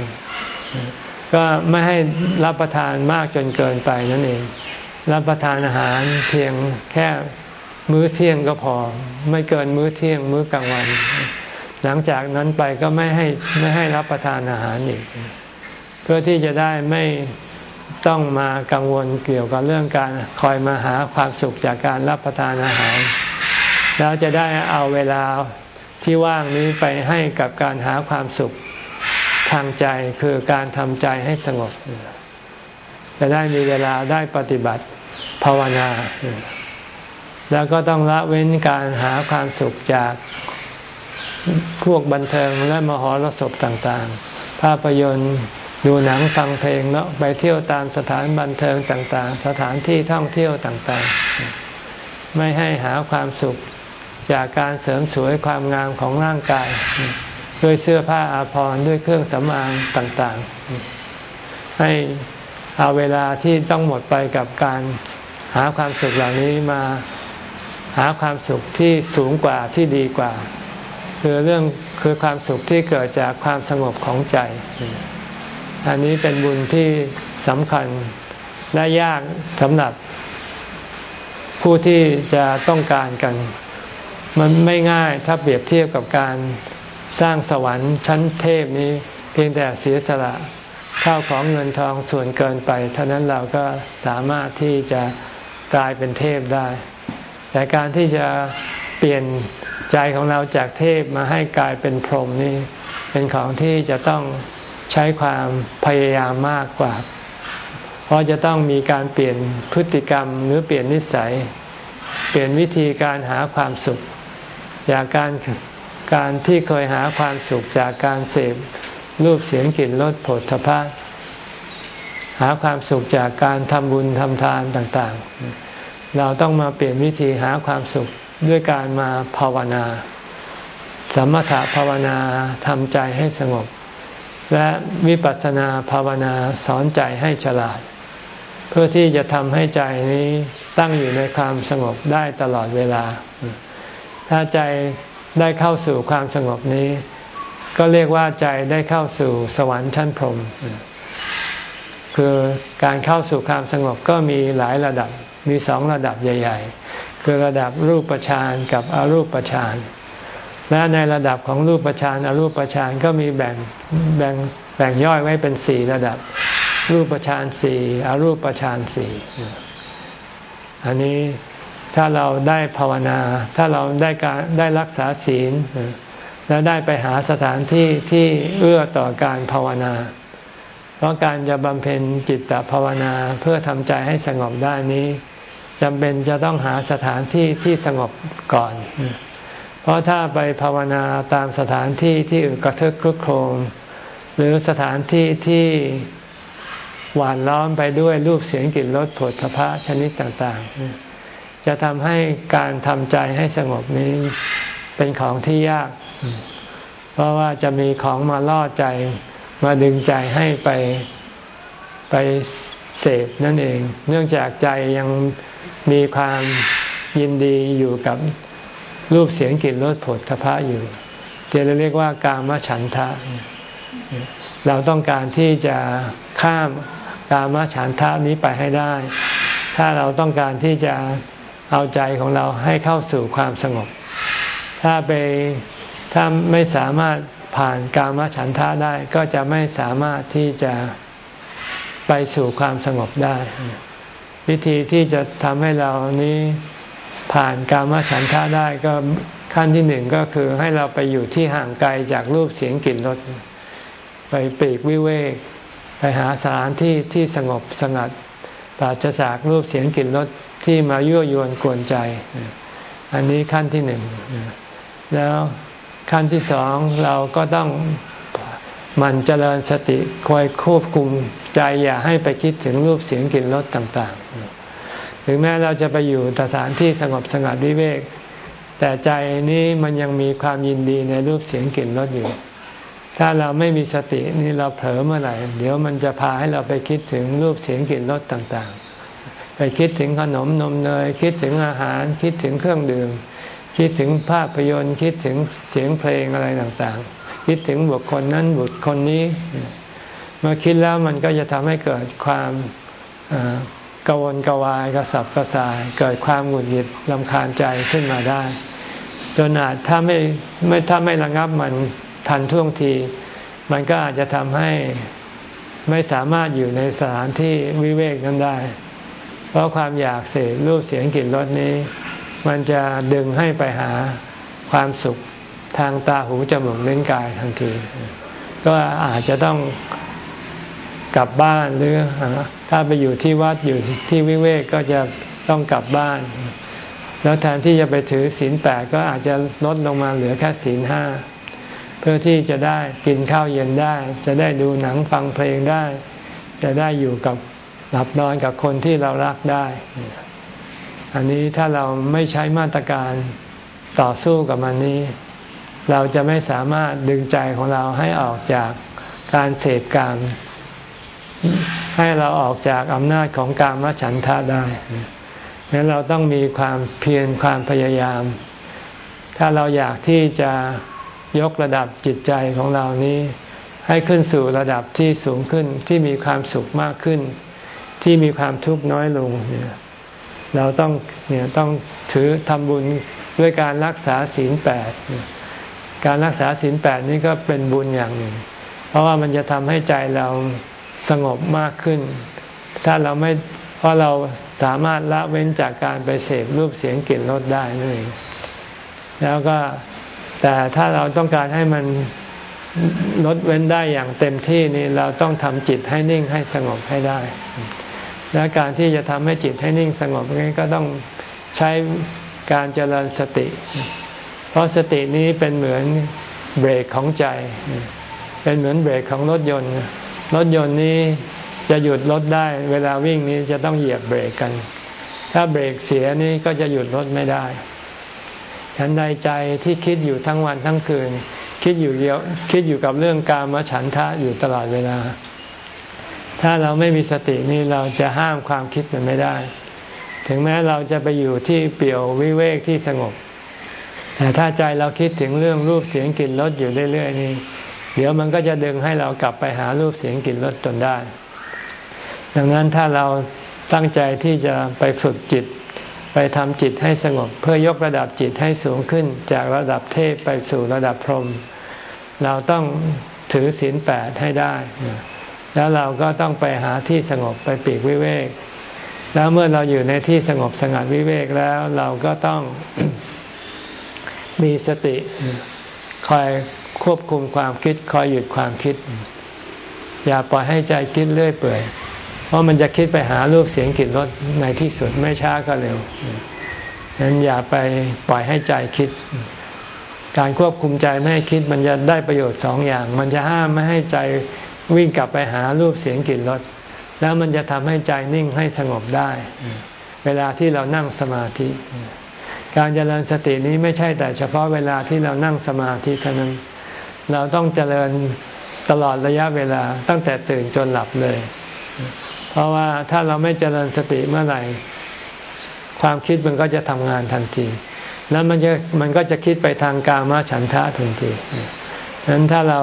ก็ไม่ให้รับประทานมากจนเกินไปนั่นเอง รับประทานอาหารเพียงแค่มื้อเที่ยงก็พอ ไม่เกินมื้อเที่ยงมื้อกลางวัน หลังจากนั้นไปก็ไม่ให้ไม่ให้รับประทานอาหารอีก เพื่อที่จะได้ไม่ ต้องมากังวลเกี่ยวกับเรื่องการคอยมาหาความสุขจากการรับประทานอาหาร แล้วจะได้เอาเวลาที่ว่างนี้ไปให้กับการหาความสุขทางใจคือการทำใจให้สงบ จะได้มีเวลาได้ปฏิบัติภาวนา แล้วก็ต้องละเว้นการหาความสุขจากพวกบันเทิงและมหรสพต่างๆ ภาพยนตร์ ดูหนังฟังเพลงแล้วไปเที่ยวตามสถานบันเทิงต่างๆ สถานที่ท่องเที่ยวต่างๆ ไม่ให้หาความสุขจากการเสริมสวยความงามของร่างกาย ด้วยเสื้อผ้าอาภรณ์ด้วยเครื่องสำอางต่างๆ ให้เอาเวลาที่ต้องหมดไปกับการหาความสุขเหล่านี้มาหาความสุขที่สูงกว่าที่ดีกว่า คือเรื่องคือความสุขที่เกิดจากความสงบของใจ อันนี้เป็นบุญที่สำคัญและยากสำหรับผู้ที่จะต้องการกัน มันไม่ง่ายถ้าเปรียบเทียบกับการสร้างสวรรค์ชั้นเทพนี้ เพียงแต่เสียสละข้าวของเงินทองส่วนเกินไป เท่านั้นเราก็สามารถที่จะกลายเป็นเทพได้ แต่การที่จะเปลี่ยนใจของเราจากเทพมาให้กลายเป็นพรหมนี่เป็นของที่จะต้อง ใช้ความพยายามมากกว่า เพราะจะต้องมีการเปลี่ยนพฤติกรรมหรือเปลี่ยนนิสัย เปลี่ยนวิธีการหาความสุข จากการการที่เคยหาความสุขจากการเสพรูปเสียงกลิ่นรสผลทพะหาความสุขจากการทำบุญทำทานต่างๆ เราต้องมาเปลี่ยนวิธีหาความสุขด้วยการมาภาวนา สมถะภาวนาทำใจให้สงบ และวิปัสสนาภาวนาสอนใจให้ฉลาด เพื่อที่จะทำให้ใจนี้ตั้งอยู่ในความสงบได้ตลอดเวลา ถ้าใจได้เข้าสู่ความสงบนี้ ก็เรียกว่าใจได้เข้าสู่สวรรค์ชั้นพรหมคือการเข้าสู่ความสงบก็มีหลายระดับมีสองระดับใหญ่ ๆ คือระดับรูปฌานกับอรูปฌาน และในระดับของรูปฌานอรูปฌานก็มีแบ่งแบ่งแบ่งย่อยไว้เป็นสี่ระดับ รูปฌานสี่อรูปฌานสี่อันนี้ถ้าเราได้ภาวนา ถ้าเราได้การได้รักษาศีล และได้ไปหาสถานที่ที่เอื้อต่อการภาวนา เพราะการจะบำเพ็ญจิตตภาวนาเพื่อทำใจให้สงบได้นี้จำเป็นจะต้องหาสถานที่ที่สงบก่อน เพราะถ้าไปภาวนาตามสถานที่ที่กระทึกครุกโครมหรือสถานที่ที่หวานล้อมไปด้วยรูปเสียงกลิ่นรสผลพระชนิดต่างๆ จะทำให้การทำใจให้สงบนี้เป็นของที่ยาก เพราะว่าจะมีของมาล่อใจมาดึงใจให้ไปไปเสพนั่นเอง เนื่องจากใจยังมีความยินดีอยู่กับ รูปเสียงกลิ่นรสผลทพะอยู่จะเรียกว่ากามฉันทะ เราต้องการที่จะข้ามกามฉันทะนี้ไปให้ได้ ถ้าเราต้องการที่จะเอาใจของเราให้เข้าสู่ความสงบ ถ้าไปถ้าไม่สามารถผ่านกามฉันทะได้ก็จะไม่สามารถที่จะไปสู่ความสงบได้ วิธีที่จะทำให้เรานี้ ผ่านกามฉันทะได้ก็ขั้นที่หนึ่งก็คือให้เราไปอยู่ที่ห่างไกลจากรูปเสียงกลิ่นรสไปปีกวิเวก ไปหาสถานที่ที่สงบสงัดปราศจากรูปเสียงกลิ่นรสที่มายั่วยวนกวนใจ อันนี้ขั้นที่หนึ่งแล้วขั้นที่สองเราก็ต้องมันเจริญสติคอยควบคุมใจอย่าให้ไปคิดถึงรูปเสียงกลิ่นรสต่าง ๆ ถึงแม้เราจะไปอยู่สถานที่สงบสงัดวิเวก แต่ใจนี้มันยังมีความยินดีในรูปเสียงกลิ่นรสอยู่ ถ้าเราไม่มีสตินี่เราเผลอเมื่อไหร่ เดี๋ยวมันจะพาให้เราไปคิดถึงรูปเสียงกลิ่นรสต่างๆ ไปคิดถึงขนมนมเนย คิดถึงอาหาร คิดถึงเครื่องดื่ม คิดถึงภาพยนตร์ คิดถึงเสียงเพลงอะไรต่างๆ คิดถึงบุคคลนั้นบุคคลนี้ เมื่อคิดแล้วมันก็จะทำให้เกิดความ กวนกวายกระสับกระส่าย เกิดความหงุดหงิดลำคาญใจขึ้นมาได้ จนอาจถ้าไม่ไม่ถ้าไม่ระงับมันทันท่วงที มันก็อาจจะทำให้ไม่สามารถอยู่ในสถานที่วิเวกนั้นได้ เพราะความอยากเสพรูปเสียงกลิ่นรสนี้ มันจะดึงให้ไปหาความสุขทางตาหูจมูกเลิ้นกายทันที ก็อาจจะต้อง กลับบ้านหรือถ้าไปอยู่ที่วัดอยู่ที่วิเวกก็จะต้องกลับบ้าน แล้วแทนที่จะไปถือศีลแปดก็อาจจะลดลงมาเหลือแค่ศีลห้าเพื่อที่จะได้กินข้าวเย็นได้ จะได้ดูหนังฟังเพลงได้ จะได้อยู่กับหลับนอนกับคนที่เรารักได้ อันนี้ถ้าเราไม่ใช้มาตรการต่อสู้กับมันนี้ เราจะไม่สามารถดึงใจของเราให้ออกจากการเสพกาม ให้เราออกจากอำนาจของกามฉันทะได้นั้นเราต้องมีความเพียรความพยายาม ถ้าเราอยากที่จะยกระดับจิตใจของเรานี้ ให้ขึ้นสู่ระดับที่สูงขึ้นที่มีความสุขมากขึ้น ที่มีความทุกข์น้อยลงเนี่ยเราต้องเนี่ยต้องถือทำบุญด้วยการรักษาศีลแปดการรักษาศีลแปดนี้ก็เป็นบุญอย่างหนึ่ง เพราะว่ามันจะทำให้ใจเรา สงบมากขึ้น ถ้าเราไม่เพราะเราสามารถละเว้นจากการไปเสพรูปเสียงกลิ่นรสได้นั่นเองแล้วก็แต่ถ้าเราต้องการให้มันลดเว้นได้อย่างเต็มที่นี่เราต้องทำจิตให้นิ่งให้สงบให้ได้ และการที่จะทำให้จิตให้นิ่งสงบนี้ก็ต้องใช้การเจริญสติ เพราะสตินี้เป็นเหมือนเบรกของใจ เป็นเหมือนเบรกของรถยนต์ รถยนต์นี้จะหยุดรถได้ เวลาวิ่งนี้จะต้องเหยียบเบรกกัน ถ้าเบรกเสียนี้ก็จะหยุดรถไม่ได้ฉันใดใจที่คิดอยู่ทั้งวันทั้งคืน คิดอยู่เดียวคิดอยู่กับเรื่องการมาฉันทะอยู่ตลอดเวลา ถ้าเราไม่มีสตินี่เราจะห้ามความคิดมันไม่ได้ ถึงแม้เราจะไปอยู่ที่เปี่ยววิเวกที่สงบ แต่ถ้าใจเราคิดถึงเรื่องรูปเสียงกลิ่นรสอยู่เรื่อยๆนี่ เดี๋ยวมันก็จะดึงให้เรากลับไปหารูปเสียงกลิ่นรสจนได้ ดังนั้นถ้าเราตั้งใจที่จะไปฝึกจิต ไปทำจิตให้สงบ เพื่อยกระดับจิตให้สูงขึ้นจากระดับเทพไปสู่ระดับพรหมเราต้องถือศีลแปดให้ได้ แล้วเราก็ต้องไปหาที่สงบไปปีกวิเวก แล้วเมื่อเราอยู่ในที่สงบสงัดวิเวกแล้วเราก็ต้องมีสติคอย ควบคุมความคิดคอยหยุดความคิด อย่าปล่อยให้ใจคิดเรื่อยเปื่อย เพราะมันจะคิดไปหารูปเสียงกลิ่นรสในที่สุดไม่ช้าก็เร็วฉะนั้นอย่าไปปล่อยให้ใจคิด การควบคุมใจไม่ให้คิดมันจะได้ประโยชน์สองอย่าง มันจะห้ามไม่ให้ใจวิ่งกลับไปหารูปเสียงกลิ่นรสแล้วมันจะทำให้ใจนิ่งให้สงบได้ เวลาที่เรานั่งสมาธิ การเจริญสตินี้ไม่ใช่แต่เฉพาะเวลาที่เรานั่งสมาธิเท่านั้น เราต้องเจริญตลอดระยะเวลาตั้งแต่ตื่นจนหลับเลย เพราะว่าถ้าเราไม่เจริญสติเมื่อไหร่ ความคิดมันก็จะทำงานทันที แล้วมันจะมันก็จะคิดไปทางกามฉันทะทันทีฉะนั้นถ้าเรา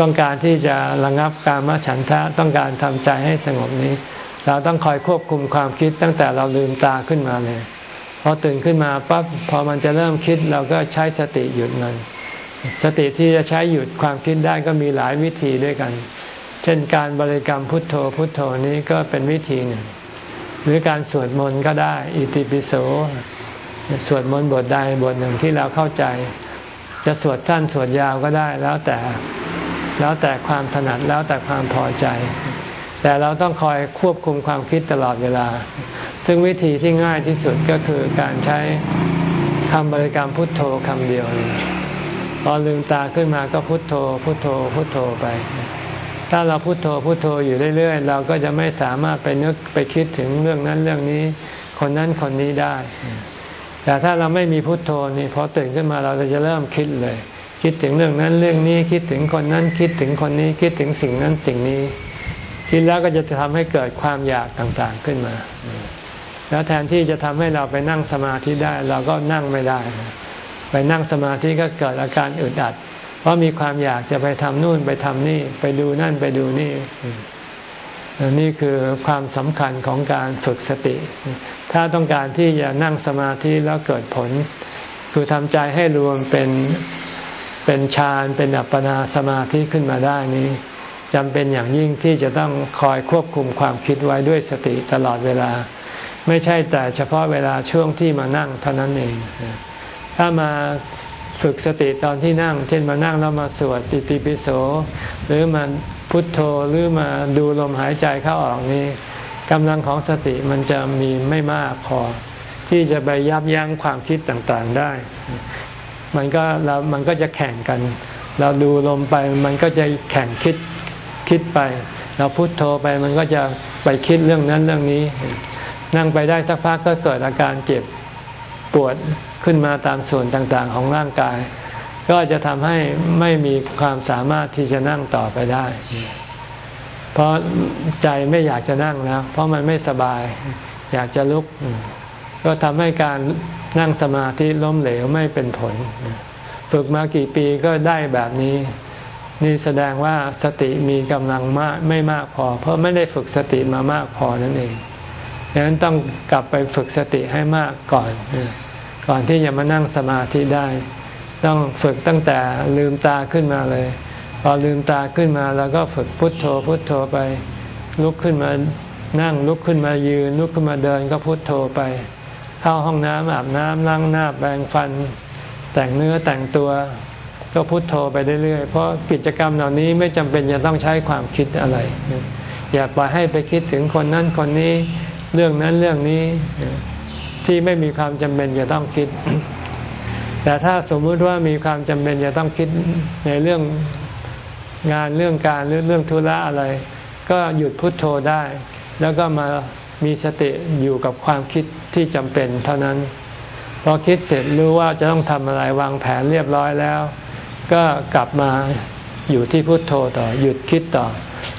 ต้องการที่จะระงับกามฉันทะต้องการทำใจให้สงบนี้ เราต้องคอยควบคุมความคิดตั้งแต่เราลืมตาขึ้นมาเลยพอตื่นขึ้นมาปั๊บพอมันจะเริ่มคิดเราก็ใช้สติหยุดมัน สติที่จะใช้หยุดความคิดได้ก็มีหลายวิธีด้วยกัน เช่นการบริกรรมพุทโธพุทโธนี้ก็เป็นวิธีหนึ่ง หรือการสวดมนต์ก็ได้ อิติปิโส สวดมนต์บทใดบทหนึ่งที่เราเข้าใจ จะสวดสั้นสวดยาวก็ได้แล้วแต่แล้วแต่ความถนัดแล้วแต่ความพอใจ แต่เราต้องคอยควบคุมความคิดตลอดเวลา ซึ่งวิธีที่ง่ายที่สุดก็คือการใช้คำบริกรรมพุทโธคำเดียว พอลืมตาขึ้นมาก็พุทโธ พุทโธ พุทโธไป ถ้าเราพุโทโธพุโทโธอยู่เรื่อยๆ เราก็จะไม่สามารถไปนึกไปคิดถึงเรื่องนั้นเรื่องนี้ คนนั้นคนนี้ได้ แต่ถ้าเราไม่มีพุโทโธนี่พอตื่นขึ้นมาเราจะเริ่มคิดเลย คิดถึงเรื่องนั้นเรื่องนี้คิดถึงคนนั้นคิดถึงคนนี้คิดถึงสิ่งนั้นสิ่งนี้ คิดแล้วก็จะทำให้เกิดความอยากต่างๆขึ้นมา แล้วแทนที่จะทำให้เราไปนั่งสมาธิได้ เราก็นั่งไม่ได้ ไปนั่งสมาธิก็เกิดอาการอึดอัด เพราะมีความอยากจะไปทำนู่นไปทำนี่ ไปดูนั่นไปดูนี่นี่คือความสำคัญของการฝึกสติ ถ้าต้องการที่จะนั่งสมาธิแล้วเกิดผล คือทำใจให้รวมเป็นเป็นฌานเป็นอัปปนาสมาธิขึ้นมาได้นี้จำเป็นอย่างยิ่งที่จะต้องคอยควบคุมความคิดไว้ด้วยสติตลอดเวลา ไม่ใช่แต่เฉพาะเวลาช่วงที่มานั่งเท่านั้นเอง ถ้ามาฝึกสติตอนที่นั่ง เช่นมานั่งแล้วมาสวดติติปิโส หรือมาพุทโธหรือมาดูลมหายใจเข้าออกนี้กำลังของสติมันจะมีไม่มากพอ ที่จะไปยับยั้งความคิดต่างๆได้ มันก็เรามันก็จะแข่งกัน เราดูลมไปมันก็จะแข่งคิดคิดไป เราพุโทโธไปมันก็จะไปคิดเรื่องนั้นเรื่องนี้ นั่งไปได้สักพักก็เกิดอาการเจ็บ ปวดขึ้นมาตามส่วนต่างๆ ของร่างกาย ก็จะทำให้ไม่มีความสามารถที่จะนั่งต่อไปได้ เพราะใจไม่อยากจะนั่งแล้ว เพราะมันไม่สบาย อยากจะลุก ก็ทำให้การนั่งสมาธิล้มเหลวไม่เป็นผล ฝึกมากี่ปีก็ได้แบบนี้ นี่แสดงว่าสติมีกำลังมากไม่มากพอ เพราะไม่ได้ฝึกสติมามากพอนั่นเอง ดังนั้นต้องกลับไปฝึกสติให้มากก่อน ก่อนที่จะมานั่งสมาธิได้ ต้องฝึกตั้งแต่ลืมตาขึ้นมาเลย พอลืมตาขึ้นมาแล้วก็ฝึกพุทโธ พุทโธไป ลุกขึ้นมานั่งลุกขึ้นมายืน ลุกขึ้นมาเดินก็พุทโธไป เข้าห้องน้ำอาบน้ำล้างหน้าแปรงฟัน แต่งเนื้อแต่งตัวก็พุทโธไปเรื่อยๆ เพราะกิจกรรมเหล่านี้ไม่จำเป็นจะต้องใช้ความคิดอะไร อย่าปล่อยให้ไปคิดถึงคนนั้นคนนี้ เรื่องนั้นเรื่องนี้ที่ไม่มีความจำเป็นจะต้องคิด แต่ถ้าสมมุติว่ามีความจำเป็นจะต้องคิดในเรื่องงานเรื่องการหรือเรื่องธุระอะไร ก็หยุดพุดโทโธได้ แล้วก็มามีสติอยู่กับความคิดที่จำเป็นเท่านั้น พอคิดเสร็จรู้ว่าจะต้องทำอะไรวางแผนเรียบร้อยแล้ว ก็กลับมาอยู่ที่พุโทโธต่อ หยุดคิดต่อ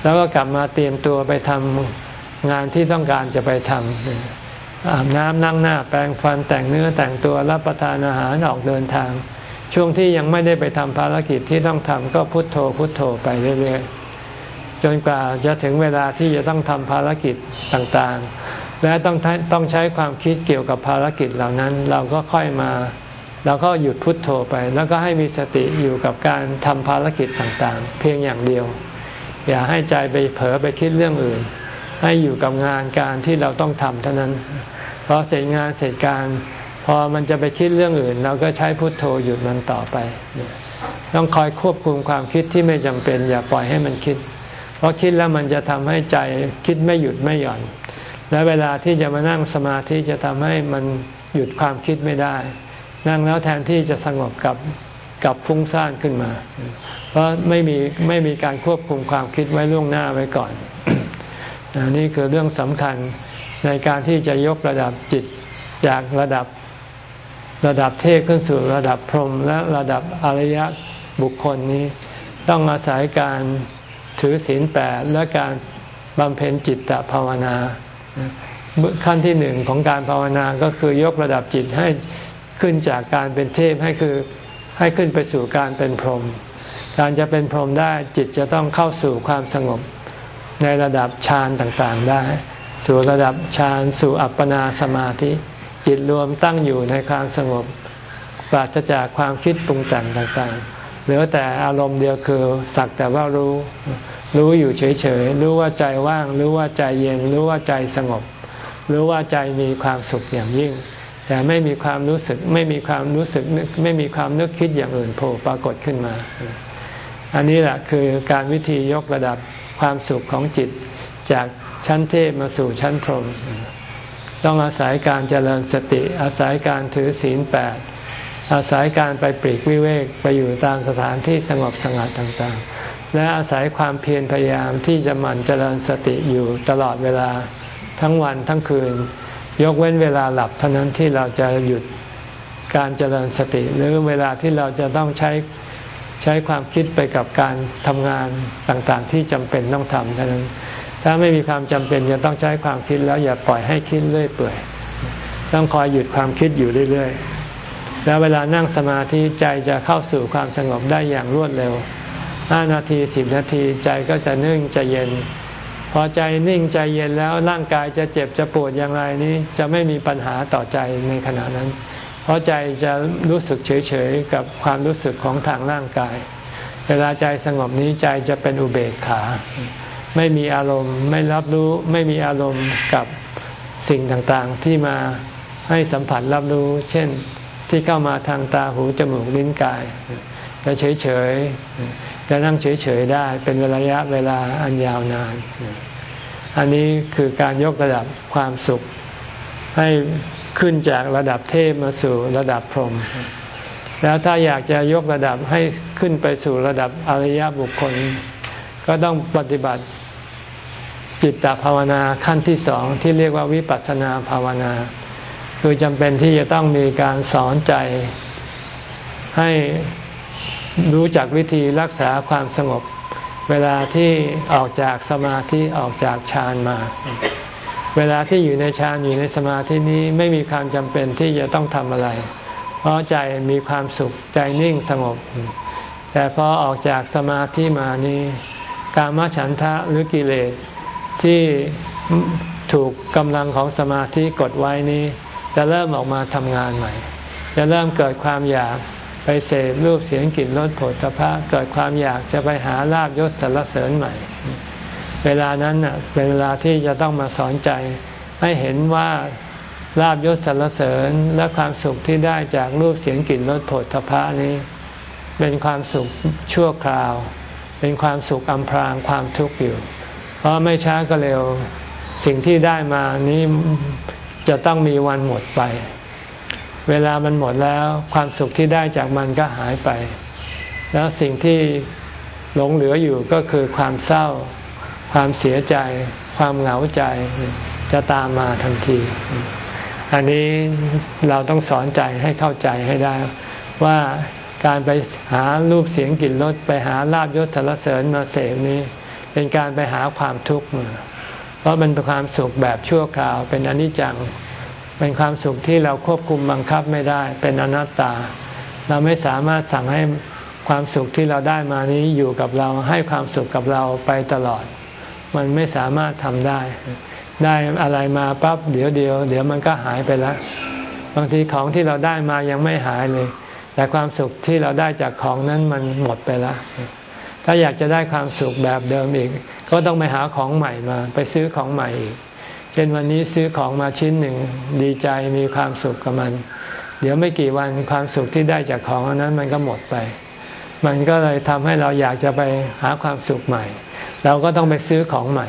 แล้วก็กลับมาเตรียมตัวไปทำ งานที่ต้องการจะไปทำอาบน้ำนั่งหน้า แปรงฟันแต่งเนื้อแต่งตัวรับประทานอาหารออกเดินทาง ช่วงที่ยังไม่ได้ไปทำภารกิจที่ต้องทำก็พุโทโธพุโทโธไปเรื่อยๆจนกว่าจะถึงเวลาที่จะต้องทำภารกิจต่างๆ และต้องต้องใช้ความคิดเกี่ยวกับภารกิจเหล่านั้น เราก็ค่อยมาเราก็หยุดพุดโทโธไป แล้วก็ให้มีสติอยู่กับการทำภารกิจต่างๆ เพียงอย่างเดียว อย่าให้ใจไปเผลอไปคิดเรื่องอื่น ให้อยู่กับงานการที่เราต้องทำเท่านั้นพอเสร็จงานเสร็จการพอมันจะไปคิดเรื่องอื่น เราก็ใช้พุทโธหยุดมันต่อไป ต้องคอยควบคุมความคิดที่ไม่จำเป็น อย่าปล่อยให้มันคิด เพราะคิดแล้วมันจะทำให้ใจคิดไม่หยุดไม่หย่อน และเวลาที่จะมานั่งสมาธิจะทำให้มันหยุดความคิดไม่ได้ นั่งแล้วแทนที่จะสงบกับกับฟุ้งซ่านขึ้นมา เพราะไม่มีไม่มีการควบคุมความคิดไว้ล่วงหน้าไว้ก่อน นี่คือเรื่องสำคัญในการที่จะยกระดับจิตจากระดับระดับเทพขึ้นสู่ระดับพรหมและระดับอริยบุคคลนี้ ต้องอาศัยการถือศีลแปดและการบำเพ็ญจิตตภาวนาขั้นที่หนึ่งของการภาวนาก็คือยกระดับจิตให้ขึ้นจากการเป็นเทพให้คือให้ขึ้นไปสู่การเป็นพรหมการจะเป็นพรหมได้จิตจะต้องเข้าสู่ความสงบ ในระดับฌานต่างๆได้ สู่ระดับฌานสู่อัปปนาสมาธิ จิตรวมตั้งอยู่ในความสงบปราศจากความคิดปรุงแต่งต่างๆ เหลือแต่อารมณ์เดียวคือสักแต่ว่ารู้ รู้อยู่เฉยๆ รู้ว่าใจว่าง รู้ว่าใจเย็น รู้ว่าใจสงบ รู้ว่าใจมีความสุขอย่างยิ่ง แต่ไม่มีความรู้สึก ไม่มีความรู้สึก ไม่มีความนึกคิดอย่างอื่นโผล่ปรากฏขึ้นมา อันนี้แหละคือการวิธียกระดับ ความสุขของจิตจากชั้นเทพมาสู่ชั้นพรหมต้องอาศัยการเจริญสติ อาศัยการถือศีลแปดอาศัยการไปปรีกวิเวกไปอยู่ตามสถานที่สงบสงัดต่างๆ และอาศัยความเพียรพยายามที่จะหมั่นเจริญสติอยู่ตลอดเวลาทั้งวันทั้งคืน ยกเว้นเวลาหลับเท่านั้นที่เราจะหยุดการเจริญสติ หรือเวลาที่เราจะต้องใช้ ใช้ความคิดไปกับการทำงานต่างๆ ที่จำเป็นต้องทำเท่านั้น ถ้าไม่มีความจำเป็นจะต้องใช้ความคิดแล้วอย่าปล่อยให้คิดเรื่อยเปื่อย ต้องคอยหยุดความคิดอยู่เรื่อยๆ แล้วเวลานั่งสมาธิใจจะเข้าสู่ความสงบได้อย่างรวดเร็วห้านาทีสิบนาทีใจก็จะนิ่งจะเย็น พอใจนิ่งใจเย็นแล้วร่างกายจะเจ็บจะปวดอย่างไรนี้ จะไม่มีปัญหาต่อใจในขณะนั้น เพราะใจจะรู้สึกเฉยๆกับความรู้สึกของทางร่างกาย เวลาใจสงบนี้ใจจะเป็นอุเบกขา ไม่มีอารมณ์ไม่รับรู้ไม่มีอารมณ์กับสิ่งต่างๆที่มาให้สัมผัสรับรู้ เช่นที่เข้ามาทางตาหูจมูกลิ้นกายจะเฉยๆจะนั่งเฉยๆได้เป็นระยะเวลาอันยาวนาน อันนี้คือการยกระดับความสุข ให้ขึ้นจากระดับเทพมาสู่ระดับพรหมแล้วถ้าอยากจะยกระดับให้ขึ้นไปสู่ระดับอริยบุคคล ก็ต้องปฏิบัติจิตตภาวนาขั้นที่สองที่เรียกว่าวิปัสสนาภาวนา คือจำเป็นที่จะต้องมีการสอนใจ ให้รู้จักวิธีรักษาความสงบ เวลาที่ออกจากสมาธิออกจากฌานมา เวลาที่อยู่ในฌานอยู่ในสมาธินี้ไม่มีความจำเป็นที่จะต้องทำอะไร เพราะใจมีความสุขใจนิ่งสงบ แต่พอออกจากสมาธิมานี้กามฉันทะหรือกิเลสที่ถูกกำลังของสมาธิกดไว้นี้ จะเริ่มออกมาทำงานใหม่ จะเริ่มเกิดความอยากไปเสพรูปเสียงกลิ่นรสผลสะพะเกิดความอยากจะไปหาลาบยศสรรเสริญใหม่ เวลานั้นเป็นเวลาที่จะต้องมาสอนใจให้เห็นว่าลาบยศสรรเสริญและความสุขที่ได้จากรูปเสียงกลิ่นรสผลสะพะนี้ เป็นความสุขชั่วคราว เป็นความสุขอำพรางความทุกข์อยู่ เพราะไม่ช้าก็เร็วสิ่งที่ได้มานี้จะต้องมีวันหมดไป เวลามันหมดแล้วความสุขที่ได้จากมันก็หายไป แล้วสิ่งที่หลงเหลืออยู่ก็คือความเศร้า ความเสียใจ ความเหงาใจจะตามมาทันที อันนี้เราต้องสอนใจให้เข้าใจให้ได้ ว่าการไปหารูปเสียงกลิ่นรสไปหาลาบยศสรรเสริญมาเสพนี้ เป็นการไปหาความทุกข์เพราะมันเป็นความสุขแบบชั่วคราว เป็นอนิจจัง เป็นความสุขที่เราควบคุมบังคับไม่ได้ เป็นอนัตตา เราไม่สามารถสั่งให้ความสุขที่เราได้มานี้อยู่กับเราให้ความสุขกับเราไปตลอด มันไม่สามารถทำได้ ได้อะไรมาปั๊บเดี๋ยวเดียว เดี๋ยวมันก็หายไปแล้วบางทีของที่เราได้มายังไม่หายเลย แต่ความสุขที่เราได้จากของนั้นมันหมดไปแล้วถ้าอยากจะได้ความสุขแบบเดิมอีก ก็ต้องไปหาของใหม่มา ไปซื้อของใหม่อีกเช่นวันนี้ซื้อของมาชิ้นหนึ่งดีใจมีความสุขกับมัน เดี๋ยวไม่กี่วันความสุขที่ได้จากของนั้นมันก็หมดไป มันก็เลยทำให้เราอยากจะไปหาความสุขใหม่ เราก็ต้องไปซื้อของใหม่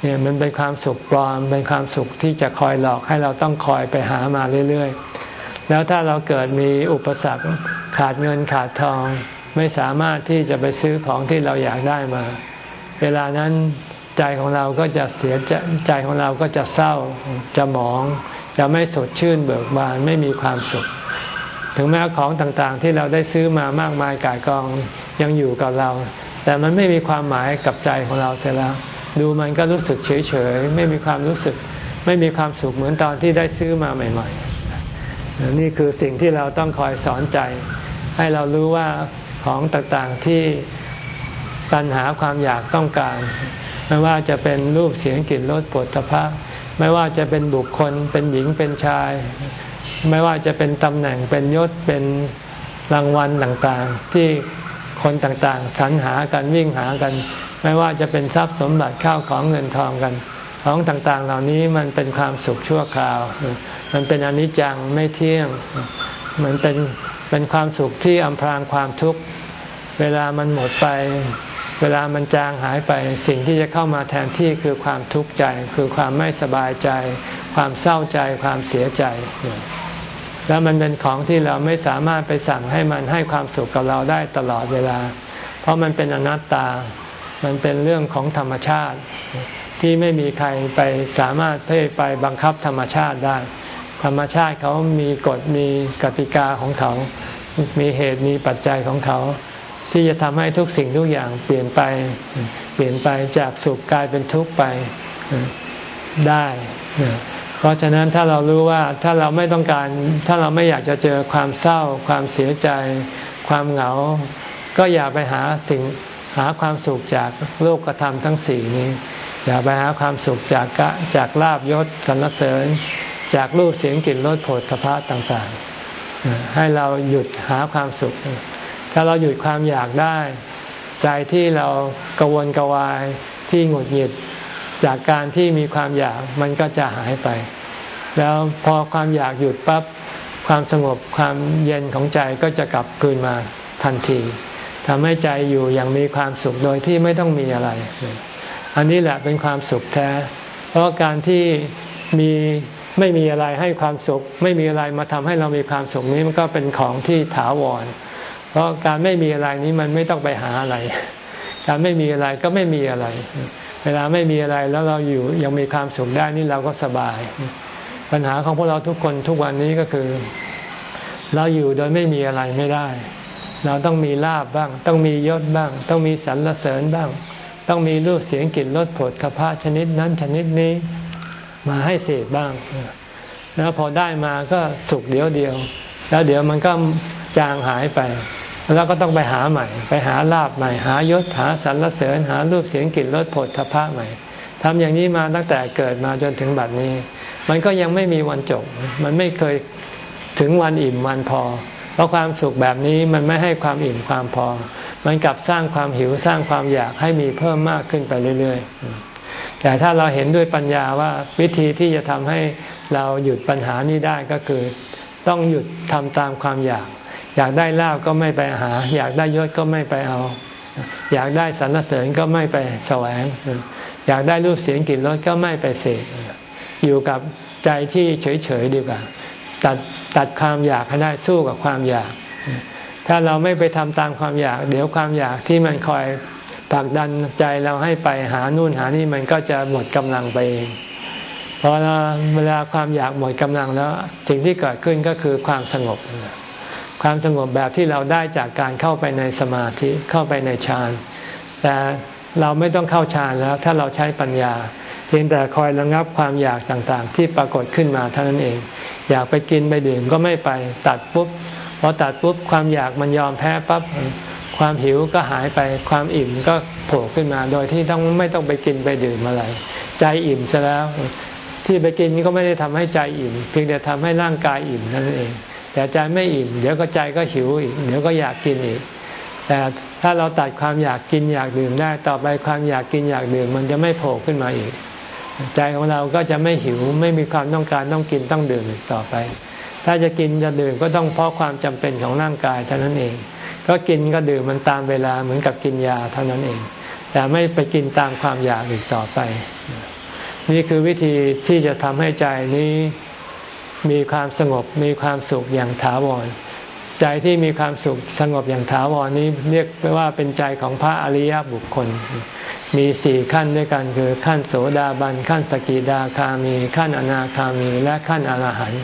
เนี่ยมันเป็นความสุขปลอม เป็นความสุขที่จะคอยหลอกให้เราต้องคอยไปหามาเรื่อยๆ แล้วถ้าเราเกิดมีอุปสรรคขาดเงินขาดทอง ไม่สามารถที่จะไปซื้อของที่เราอยากได้มา เวลานั้นใจของเราก็จะเสียใจใจของเราก็จะเศร้า จะหมอง จะไม่สดชื่นเบิกบานไม่มีความสุข ถึงแม้ของต่างๆ ที่เราได้ซื้อมามากมายกายกองยังอยู่กับเรา แต่มันไม่มีความหมายกับใจของเราเสียแล้ว ดูมันก็รู้สึกเฉยๆ ไม่มีความรู้สึก ไม่มีความสุขเหมือนตอนที่ได้ซื้อมาใหม่ ๆ นี่คือสิ่งที่เราต้องคอยสอนใจ ให้เรารู้ว่าของต่างๆที่ตัณหาความอยากต้องการ ไม่ว่าจะเป็นรูปเสียงกลิ่นรสปวดตภะไม่ว่าจะเป็นบุคคลเป็นหญิงเป็นชาย ไม่ว่าจะเป็นตำแหน่งเป็นยศเป็นรางวัลต่างๆ ที่คนต่างๆสรรหากันวิ่งหากัน ไม่ว่าจะเป็นทรัพย์สมบัติข้าวของเงินทองกันของต่างๆ เหล่านี้มันเป็นความสุขชั่วคราว มันเป็นอนิจจังไม่เที่ยง มันเป็นเป็นความสุขที่อำพรางความทุกข์ เวลามันหมดไป เวลามันจางหายไป สิ่งที่จะเข้ามาแทนที่คือความทุกข์ใจ คือความไม่สบายใจ ความเศร้าใจ ความเสียใจ แล้วมันเป็นของที่เราไม่สามารถไปสั่งให้มันให้ความสุขกับเราได้ตลอดเวลา เพราะมันเป็นอนัตตา มันเป็นเรื่องของธรรมชาติ ที่ไม่มีใครไปสามารถไปบังคับธรรมชาติได้ ธรรมชาติเขามีกฎมีกติกาของเขา มีเหตุมีปัจจัยของเขา ที่จะทำให้ทุกสิ่งทุกอย่างเปลี่ยนไป เปลี่ยนไปจากสุขกลายเป็นทุกข์ไปได้ เพราะฉะนั้นถ้าเรารู้ว่าถ้าเราไม่ต้องการ ถ้าเราไม่อยากจะเจอความเศร้า ความเสียใจ ความเหงา ก็อย่าไปหาสิ่งหาความสุขจากโลกธรรมทั้งสี่นี้ อย่าไปหาความสุขจากจากลาบยศสรรเสริญ จากรูปเสียงกลิ่นรสโผฏฐพะต่างๆ ให้เราหยุดหาความสุข ถ้าเราหยุดความอยากได้ ใจที่เรากวนกวายที่หงุดหงิด จากการที่มีความอยากมันก็จะหายไป แล้วพอความอยากหยุดปั๊บความสงบความเย็นของใจก็จะกลับคืนมาทันทีทำให้ใจอยู่อย่างมีความสุขโดยที่ไม่ต้องมีอะไร อันนี้แหละเป็นความสุขแท้ เพราะการที่มีไม่มีอะไรให้ความสุข ไม่มีอะไรมาทำให้เรามีความสุขนี้มันก็เป็นของที่ถาวร เพราะการไม่มีอะไรนี้มันไม่ต้องไปหาอะไร การไม่มีอะไรก็ไม่มีอะไร เวลาไม่มีอะไรแล้วเราอยู่ยังมีความสุขได้นี่เราก็สบาย ปัญหาของพวกเราทุกคนทุกวันนี้ก็คือ เราอยู่โดยไม่มีอะไรไม่ได้ เราต้องมีลาบบ้าง ต้องมียศบ้าง ต้องมีสรรเสริญบ้าง ต้องมีรูปเสียงกลิ่นรสผลคพะชนิดนั้นชนิดนี้มาให้เสพบ้าง แล้วพอได้มาก็สุขเดียวเดียว แล้วเดี๋ยวมันก็จางหายไป แล้วก็ต้องไปหาใหม่ ไปหาลาบใหม่ หายศหาสรรเสริญหารูปเสียงกลิ่นรสผลทพะใหม่ทำอย่างนี้มาตั้งแต่เกิดมาจนถึงบัดนี้ มันก็ยังไม่มีวันจบ มันไม่เคยถึงวันอิ่มวันพอ เพราะความสุขแบบนี้มันไม่ให้ความอิ่มความพอ มันกลับสร้างความหิวสร้างความอยากให้มีเพิ่มมากขึ้นไปเรื่อย ๆ แต่ถ้าเราเห็นด้วยปัญญาว่าวิธีที่จะทำให้เราหยุดปัญหานี้ได้ก็คือ ต้องหยุดทำตามความอยาก อยากได้ลาบก็ไม่ไปหา อยากได้ยศก็ไม่ไปเอา อยากได้สรรเสริญก็ไม่ไปแสวง อยากได้รูปเสียงกลิ่นรสก็ไม่ไปเสกอยู่กับใจที่เฉยๆดีกว่าตัดตัดความอยากให้ได้สู้กับความอยาก ถ้าเราไม่ไปทำตามความอยาก เดี๋ยวความอยากที่มันคอยผลักดันใจเราให้ไปหานู่นหานี่มันก็จะหมดกำลังไปเองพอเวลาความอยากหมดกำลังแล้ว สิ่งที่เกิดขึ้นก็คือความสงบ ความสงบแบบที่เราได้จากการเข้าไปในสมาธิเข้าไปในฌานแต่เราไม่ต้องเข้าฌานแล้วถ้าเราใช้ปัญญา เพียงแต่คอยระงับความอยากต่างๆ ที่ปรากฏขึ้นมาเท่านั้นเอง อยากไปกินไปดื่มก็ไม่ไปตัดปุ๊บพอตัดปุ๊บความอยากมันยอมแพ้ปั๊บความหิวก็หายไปความอิ่มก็โผล่ขึ้นมา โดยที่ต้องไม่ต้องไปกินไปดื่มอะไร ใจอิ่มซะแล้ว ที่ไปกินก็ไม่ได้ทำให้ใจอิ่ม เพียงแต่ทำให้ร่างกายอิ่มนั่นเอง แต่ใจไม่อิ่ม เดี๋ยวก็ใจก็หิวอีก เดี๋ยวก็อยากกินอีก แต่ถ้าเราตัดความอยากกินอยากดื่มได้ ต่อไปความอยากกินอยากดื่ม มันจะไม่โผล่ขึ้นมาอีก ใจของเราก็จะไม่หิวไม่มีความต้องการต้องกินต้องดื่มอีกต่อไป ถ้าจะกินจะดื่มก็ต้องเพราะความจำเป็นของร่างกายเท่านั้นเอง ก็กินก็ดื่มมันตามเวลาเหมือนกับกินยาเท่านั้นเอง แต่ไม่ไปกินตามความอยากอีกต่อไป นี่คือวิธีที่จะทำให้ใจนี้ มีความสงบมีความสุขอย่างถาวร ใจที่มีความสุขสงบอย่างถาวรนี้เรียกว่าเป็นใจของพระอริยบุคคล มีสี่ขั้นด้วยกันคือขั้นโสดาบันขั้นสกิดาคามี ขั้นอนาคามีและขั้นอรหันต์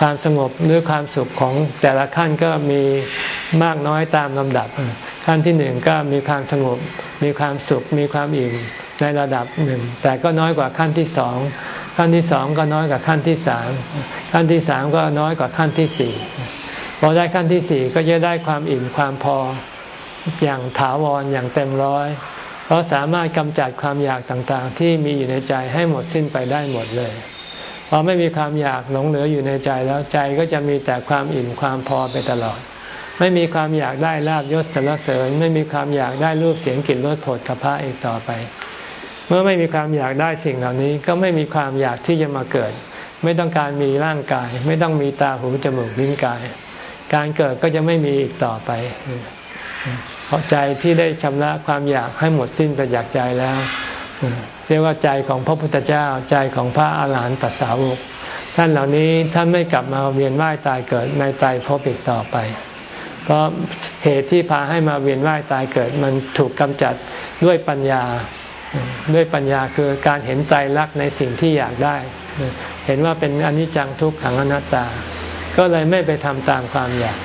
ความสงบหรือความสุขของแต่ละขั้นก็มีมากน้อยตามลำดับ ขั้นที่หนึ่งก็มีความสงบ มีความสุข มีความอิ่มในระดับหนึ่ง แต่ก็น้อยกว่าขั้นที่สองขั้นที่สองก็น้อยกว่าขั้นที่สามขั้นที่สามก็น้อยกว่าขั้นที่สี่พอได้ขั้นที่สี่ก็จะได้ความอิ่มความพออย่างถาวรอย่างเต็มร้อยเพราะสามารถกำจัดความอยากต่างๆ ที่มีอยู่ในใจให้หมดสิ้นไปได้หมดเลย พอไม่มีความอยากหลงเหลืออยู่ในใจแล้วใจก็จะมีแต่ความอิ่มความพอไปตลอด ไม่มีความอยากได้ลาบยศสรรเสริญ ไม่มีความอยากได้รูปเสียงกลิ่นรสผลกระพะอีกต่อไป เมื่อไม่มีความอยากได้สิ่งเหล่านี้ ก็ไม่มีความอยากที่จะมาเกิด ไม่ต้องการมีร่างกาย ไม่ต้องมีตาหูจมูกลิ้นกาย การเกิดก็จะไม่มีอีกต่อไปเพราะใจที่ได้ชำระความอยากให้หมดสิ้นไปจากใจแล้ว เรียกว่าใจของพระพุทธเจ้าใจของพระอาหารหันตสาวกท่านเหล่านี้ท่านไม่กลับมาเวียนว่ายตายเกิดในตายพบอีกต่อไป เพราะเหตุที่พาให้มาเวียนว่ายตายเกิด มันถูกกำจัดด้วยปัญญา ด้วยปัญญาคือการเห็นใจรักในสิ่งที่อยากได้ เห็นว่าเป็นอนิจจังทุกขังอนัตตา ก็เลยไม่ไปทำตามความอยาก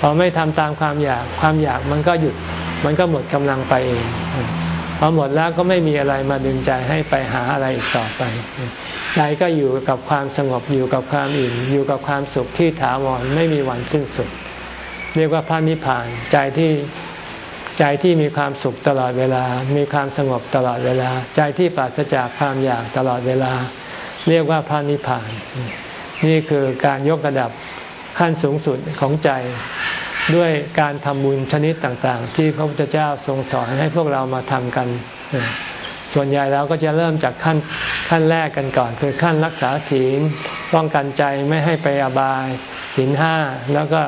พอไม่ทำตามความอยากความอยากมันก็หยุดมันก็หมดกำลังไปเอง พอหมดแล้วก็ไม่มีอะไรมาดึงใจให้ไปหาอะไรอีกต่อไปใจก็อยู่กับความสงบอยู่กับความอิ่มอยู่กับความสุขที่ถาวรไม่มีวันสิ้นสุด เรียกว่าพระนิพพานใจที่ใจที่มีความสุขตลอดเวลา มีความสงบตลอดเวลา ใจที่ปราศจากความอยากตลอดเวลา เรียกว่าพระนิพพาน นี่คือการยกระดับขั้นสูงสุดของใจ ด้วยการทำบุญชนิดต่างๆ ที่พระพุทธเจ้าทรงสอนให้พวกเรามาทำกัน ส่วนใหญ่เราก็จะเริ่มจากขั้นขั้นแรกกันก่อน คือขั้นรักษาศีลป้องกันใจไม่ให้ไปอบายศีลห้าแล้วก็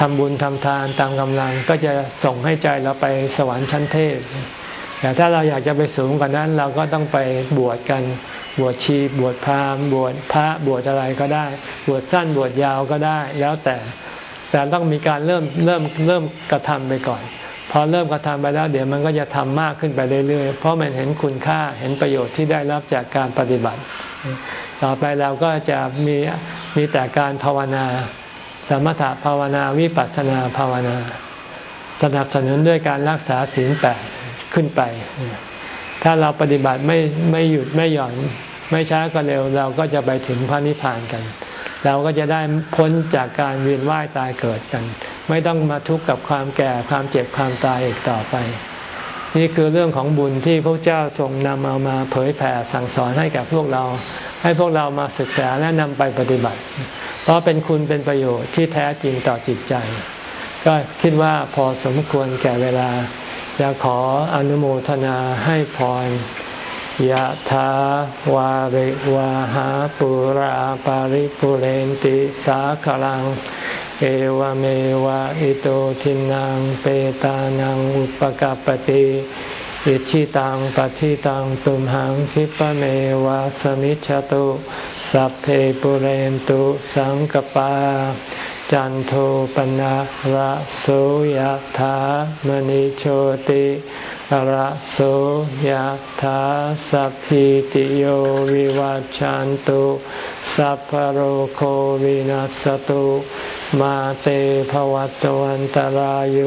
ทำบุญทำทานตามกำลังก็จะส่งให้ใจเราไปสวรรค์ชั้นเทพแต่ถ้าเราอยากจะไปสูงกว่านั้นเราก็ต้องไปบวชกัน บวชชีบวชพราหมณ์บวชพระบวชอะไรก็ได้ บวชสั้นบวชยาวก็ได้ แล้วแต่ แต่ต้องมีการเริ่มเริ่มเริ่มกระทำไปก่อน พอเริ่มกระทำไปแล้ว เดี๋ยวมันก็จะทำมากขึ้นไปเรื่อยๆ เพราะมันเห็นคุณค่าเห็นประโยชน์ที่ได้รับจากการปฏิบัติ ต่อไปเราก็จะมีมีแต่การภาวนา สมถภาวนาวิปัสสนาภาวนา สนับสนุนด้วยการรักษาศีลแปดขึ้นไป ถ้าเราปฏิบัติไม่ไม่หยุดไม่หย่อน ไม่ช้าก็เร็วเราก็จะไปถึงพระนิพพานกัน เราก็จะได้พ้นจากการเวียนว่ายตายเกิดกัน ไม่ต้องมาทุกข์กับความแก่ความเจ็บความตายอีกต่อไป นี่คือเรื่องของบุญที่พระเจ้าทรงนำเอามาเผยแผ่สั่งสอนให้กับพวกเรา ให้พวกเรามาศึกษาและนำไปปฏิบัติ เพราะเป็นคุณเป็นประโยชน์ที่แท้จริงต่อจิตใจ ก็คิดว่าพอสมควรแก่เวลาจะขออนุโมทนาให้พร ยะถาวาริวาหาปุราปาริปุเรนติสาคลัง เอวเมวะอิโตทินังเปตานังอุปกปติอิชิตังปฏิตังตุมหังคิปเมวะสมิจฉตุ สัพเพปุเรนตุสังกปา จันโทปนะระโสยธามณิโชติระโสยธาสัพพิติโยวิวัจจันตุสัพพโรโควินัสตุมาเตภวัตวันตารโย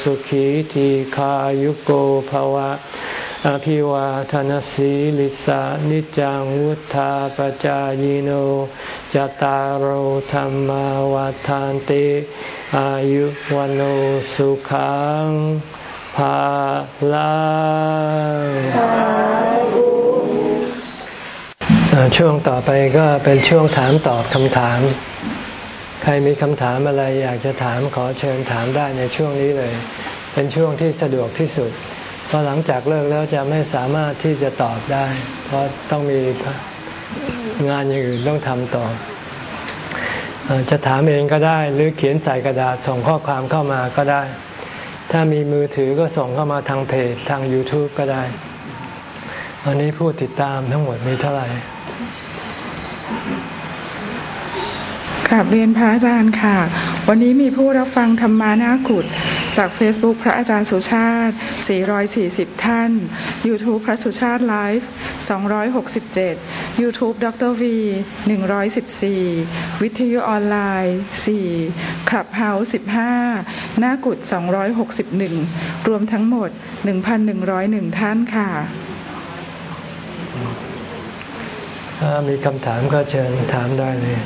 สุขีทีขายุโกภวะ อภิวาทนสีลิสานิจังวุธาปจายโนจตารโหธรรมวาทานติอายุวันโอสุขังภาลังช่วงต่อไปก็เป็นช่วงถามตอบคำถาม ใครมีคำถามอะไรอยากจะถามขอเชิญถามได้ในช่วงนี้เลย เป็นช่วงที่สะดวกที่สุด พอหลังจากเลิกแล้วจะไม่สามารถที่จะตอบได้ เพราะต้องมีงานอย่างอื่นต้องทำต่อ จะถามเองก็ได้ หรือเขียนใส่กระดาษส่งข้อความเข้ามาก็ได้ ถ้ามีมือถือก็ส่งเข้ามาทางเพจทาง YouTube ก็ได้วันนี้ผู้ติดตามทั้งหมดมีเท่าไหร่ กลับเรียนพระอาจารย์ค่ะ วันนี้มีผู้รับฟังธรรมานากุฏจาก Facebook พระอาจารย์สุชาติ 440 ท่าน YouTube พระสุชาติไลฟ์267 YouTube ดร V 114 วิทยุออนไลน์ 4 คลับเฮาส์15 หน้ากุฏ261 รวมทั้งหมด 1,101 ท่านค่ะถ้ามีคำถามก็เชิญถามได้เลย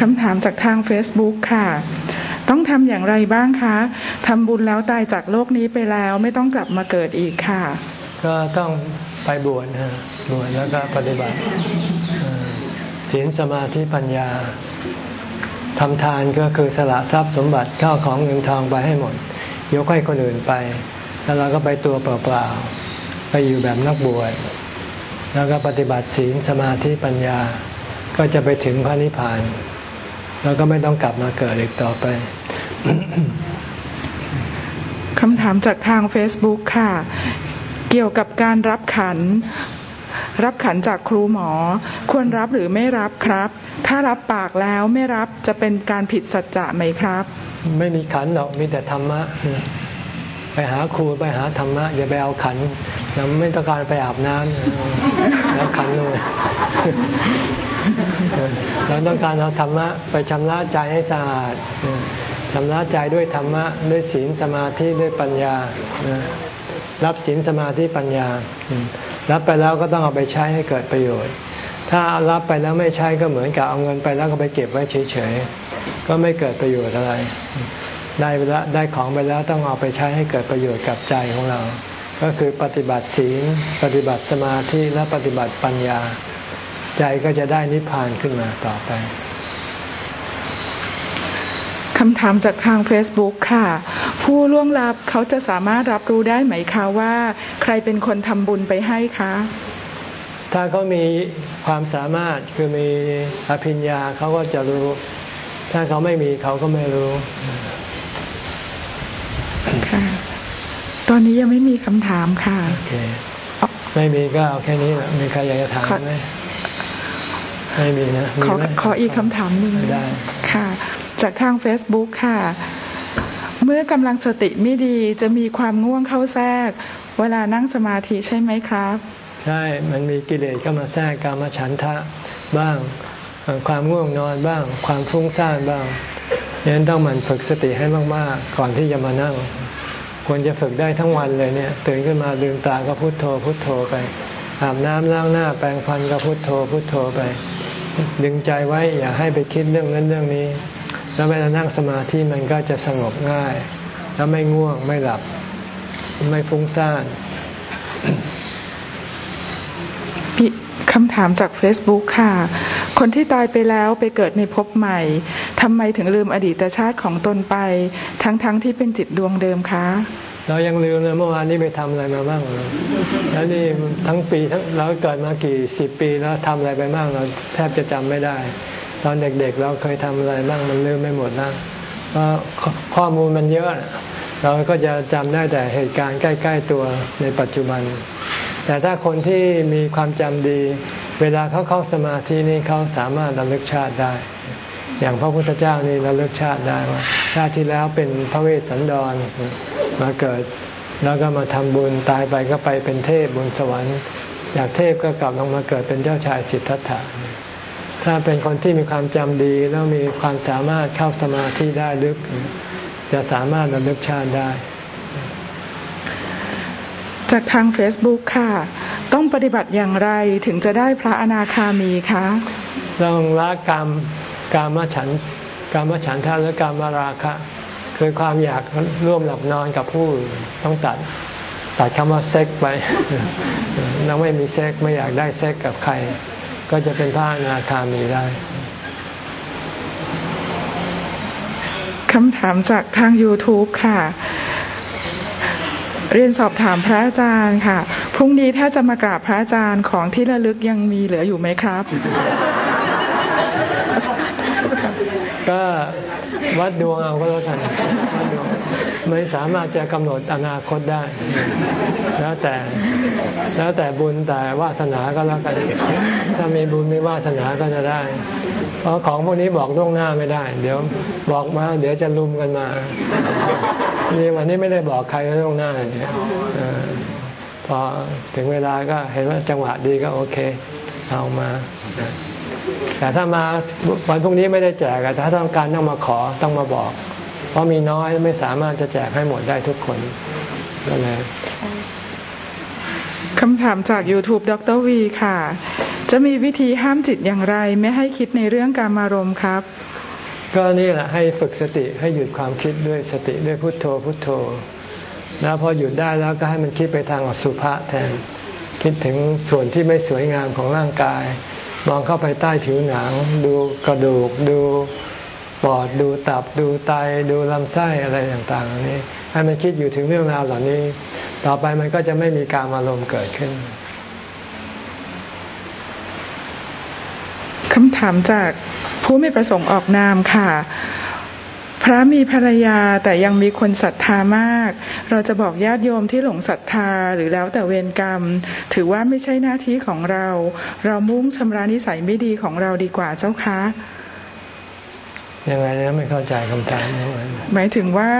คำถามจากทาง Facebook ค่ะ ต้องทำอย่างไรบ้างคะทำบุญแล้วตายจากโลกนี้ไปแล้วไม่ต้องกลับมาเกิดอีกค่ะ ก็ต้องไปบวชนะบวชแล้วก็ปฏิบัติศีลสมาธิปัญญาทำทานก็คือสละทรัพย์สมบัติข้าวของเงินทองไปให้หมด ยกให้คนอื่นไป แล้วเราก็ไปตัวเปล่าๆไปอยู่แบบนักบวชแล้วก็ปฏิบัติศีลสมาธิปัญญา ก็จะไปถึงพระนิพพาน แล้วก็ไม่ต้องกลับมาเกิดอีกต่อไปคำถามจากทาง Facebook ค่ะ เกี่ยวกับการรับขัน รับขันจากครูหมอ ควรรับหรือไม่รับครับ ถ้ารับปากแล้วไม่รับจะเป็นการผิดสัจจะไหมครับ ไม่มีขันหรอกมีแต่ธรรมะ ไปหาครูไปหาธรรมะอย่าไปเอาขันเราไม่ต้องการไปอาบน้ำแล้วขันเลยเราต้องการเอาธรรมะไปชำระใจให้สะอาดชำระใจด้วยธรรมะด้วยศีลสมาธิด้วยปัญญา รับศีลสมาธิปัญญา รับไปแล้วก็ต้องเอาไปใช้ให้เกิดประโยชน์ ถ้ารับไปแล้วไม่ใช้ก็เหมือนกับเอาเงินไปแล้วก็ไปเก็บไว้เฉยๆ ก็ไม่เกิดประโยชน์อะไร ได้ไปแล้วได้ของไปแล้วต้องเอาไปใช้ให้เกิดประโยชน์กับใจของเรา ก็คือปฏิบัติศีลปฏิบัติสมาธิและปฏิบัติปัญญา ใจก็จะได้นิพพานขึ้นมาต่อไปคำถามจากทาง Facebook ค่ะ ผู้ล่วงลับเขาจะสามารถรับรู้ได้ไหมคะว่า ใครเป็นคนทำบุญไปให้คะ ถ้าเขามีความสามารถคือมีอภิญญาเขาก็จะรู้ ถ้าเขาไม่มีเขาก็ไม่รู้ค่ะต อนอนนี้ยังไม่มีคำถามค่ะโอเคไม่มีก็เอาแค่นี้แหละมีใครอยากจะถามไหมไม่มีนะขอขออีกคำถามหนึ่งได้ค่ะ จากทาง Facebook ค่ะ เมื่อกำลังสติไม่ดีจะมีความง่วงเข้าแทรก เวลานั่งสมาธิใช่ไหมครับ ใช่ มันมีกิเลสเข้ามาแทรกกามฉันทะบ้าง ความง่วงนอนบ้าง ความฟุ้งซ่านบ้างดังนั้นต้องมันฝึกสติให้มากๆ ก่อนที่จะมานั่ง ควรจะฝึกได้ทั้งวันเลยเนี่ยตื่นขึ้นมาลืมตาก็พุโทโธพุโทโธไปอาบน้ำล้างหน้าแปรงฟันก็พุโทโธพุโทโธไป ดึงใจไว้อย่าให้ไปคิดเรื่องนั้นเรื่องนี้ แล้วเวลานั่งสมาธิมันก็จะสงบง่าย แล้วไม่ง่วงไม่หลับ ไม่ฟุ้งซ่านคำถามจาก Facebook ค่ะ คนที่ตายไปแล้วไปเกิดในภพใหม่ทำไมถึงลืมอดีตชาติของตนไป ทั้งๆทที่เป็นจิตดวงเดิมคะเรายังลืมเลยเมื่อวานนี้ไปทำอะไรมาบ้างแล้วนี่ทั้งปีทั้งเราเกิดมากี่สิบปีแล้วทำอะไรไปบ้างเราแทบจะจำไม่ได้ ตอนเด็กๆเราเคยทำอะไรบ้างมันลืมไม่หมดนะเพราะข้อมูลมันเยอะ เราก็จะจำได้แต่เหตุการณ์ใกล้ ๆตัวในปัจจุบัน แต่ถ้าคนที่มีความจำดี เวลาเขาเข้าสมาธินี่เขาสามารถระลึกชาติได้ อย่างพระพุทธเจ้านี่ระลึกชาติได้ว่าชาติที่แล้วเป็นพระเวสสันดรมาเกิด แล้วก็มาทำบุญตายไปก็ไปเป็นเทพบนสวรรค์จากเทพก็กลับลงมาเกิดเป็นเจ้าชายสิทธัตถะถ้าเป็นคนที่มีความจำดีแล้วมีความสามารถเข้าสมาธิได้ลึก จะสามารถระลึกชาติได้ จากทาง Facebook ค่ะ ต้องปฏิบัติอย่างไรถึงจะได้พระอนาคามีคะต้องละกรรมกรรมฉันกรรมฉันทะหรือกรรมราคะ คือความอยากร่วมหลับนอนกับผู้ต้องตัดตัดคำว่าเซ็กไปเราไม่มีเซ็กไม่อยากได้เซ็กกับใคร ก็จะเป็นพระอนาคามีได้คำถามจากทาง YouTube ค่ะ เรียนสอบถามพระอาจารย์ค่ะ พรุ่งนี้ถ้าจะมากราบพระอาจารย์ของที่ระลึกยังมีเหลืออยู่ไหมครับ ก็ วัดดวงเอาก็แล้วกันไม่สามารถจะกำหนดอนาคตได้ แล้วแต่แล้วแต่บุญแต่วาสนาก็แล้วกัน ถ้ามีบุญมีวาสนาก็จะได้ เพราะของพวกนี้บอกล่วงหน้าไม่ได้ เดี๋ยวบอกมา เดี๋ยวจะลุมกันมานี่วันนี้ไม่ได้บอกใครล่วงหน้าเนี่ยพอถึงเวลาก็เห็นว่าจังหวะดีก็โอเค เอามา แต่ถ้ามาวันพรุ่งนี้ไม่ได้แจกแต่ถ้าต้องการต้องมาขอต้องมาบอก เพราะมีน้อยไม่สามารถจะแจกให้หมดได้ทุกคนก็เลยคำถามจาก YouTube ดรวีค่ะ จะมีวิธีห้ามจิตอย่างไร ไม่ให้คิดในเรื่องการมารมครับ ก็นี่แหละให้ฝึกสติให้หยุดความคิดด้วยสติด้วยพุทโธพุทโธ แล้วพอหยุดได้แล้วก็ให้มันคิดไปทางอสุภะแทน คิดถึงส่วนที่ไม่สวยงามของร่างกาย มองเข้าไปใต้ผิวหนัง ดูกระดูกดูปอดดูตับดูไตดูลำไส้อะไรต่างๆนี้ให้มันคิดอยู่ถึงเรื่องราวเหล่านี้ ต่อไปมันก็จะไม่มีการอารมณ์เกิดขึ้นคำถามจากผู้ไม่ประสงค์ออกนามค่ะ พระมีภรรยาแต่ยังมีคนศรัทธามาก เราจะบอกญาติโยมที่หลงศรัทธาหรือแล้วแต่เวรกรรม ถือว่าไม่ใช่หน้าที่ของเรา เรามุ่งชำระนิสัยไม่ดีของเราดีกว่าเจ้าคะยังไงนะไม่เข้าใจคำถามหมายถึงว่า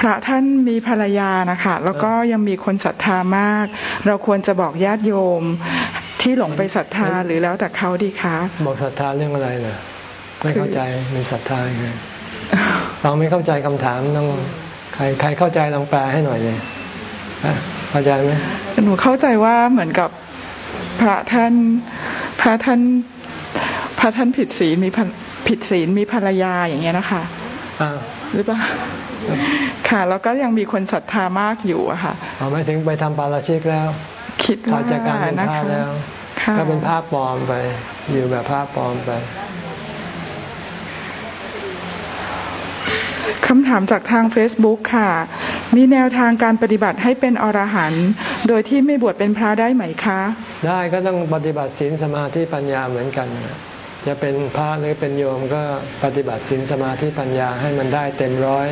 พระท่านมีภรรยานะคะแล้วก็ยังมีคนศรัทธามาก เราควรจะบอกญาติโยมที่หลงไปศรัทธาหรือแล้วแต่เขาดีคะบอกศรัทธาเรื่องอะไรเนะไม่เข้าใจมีศรัทธาไงเราไม่เข้าใจคำถามต้องใค รใครเข้าใจลองแปลให้หน่อยเลยเข้าใจไหมหนูเข้าใจว่าเหมือนกับพระท่านพระท่านพระท่านผิดศีลมีผิดศีลมีภรรยาอย่างเงี้ยนะคะหรือเปล่าค่ะ แล้วก็ยังมีคนศรัทธามากอยู่อะค่ะเอาไม่ถึงไปทำปาราชิกแล้ว คิดว่าจากการเป็นภาพแล้วก็เป็นภาพปลอมไป อยู่แบบภาพปลอมไป คำถามจากทาง Facebook ค่ะ มีแนวทางการปฏิบัติให้เป็นอรหันต์โดยที่ไม่บวชเป็นพระได้ไหมคะ ได้ก็ต้องปฏิบัติศีลสมาธิปัญญาเหมือนกัน จะเป็นพระหรือเป็นโยมก็ปฏิบัติศีลสมาธิปัญญาให้มันได้เต็มร้อย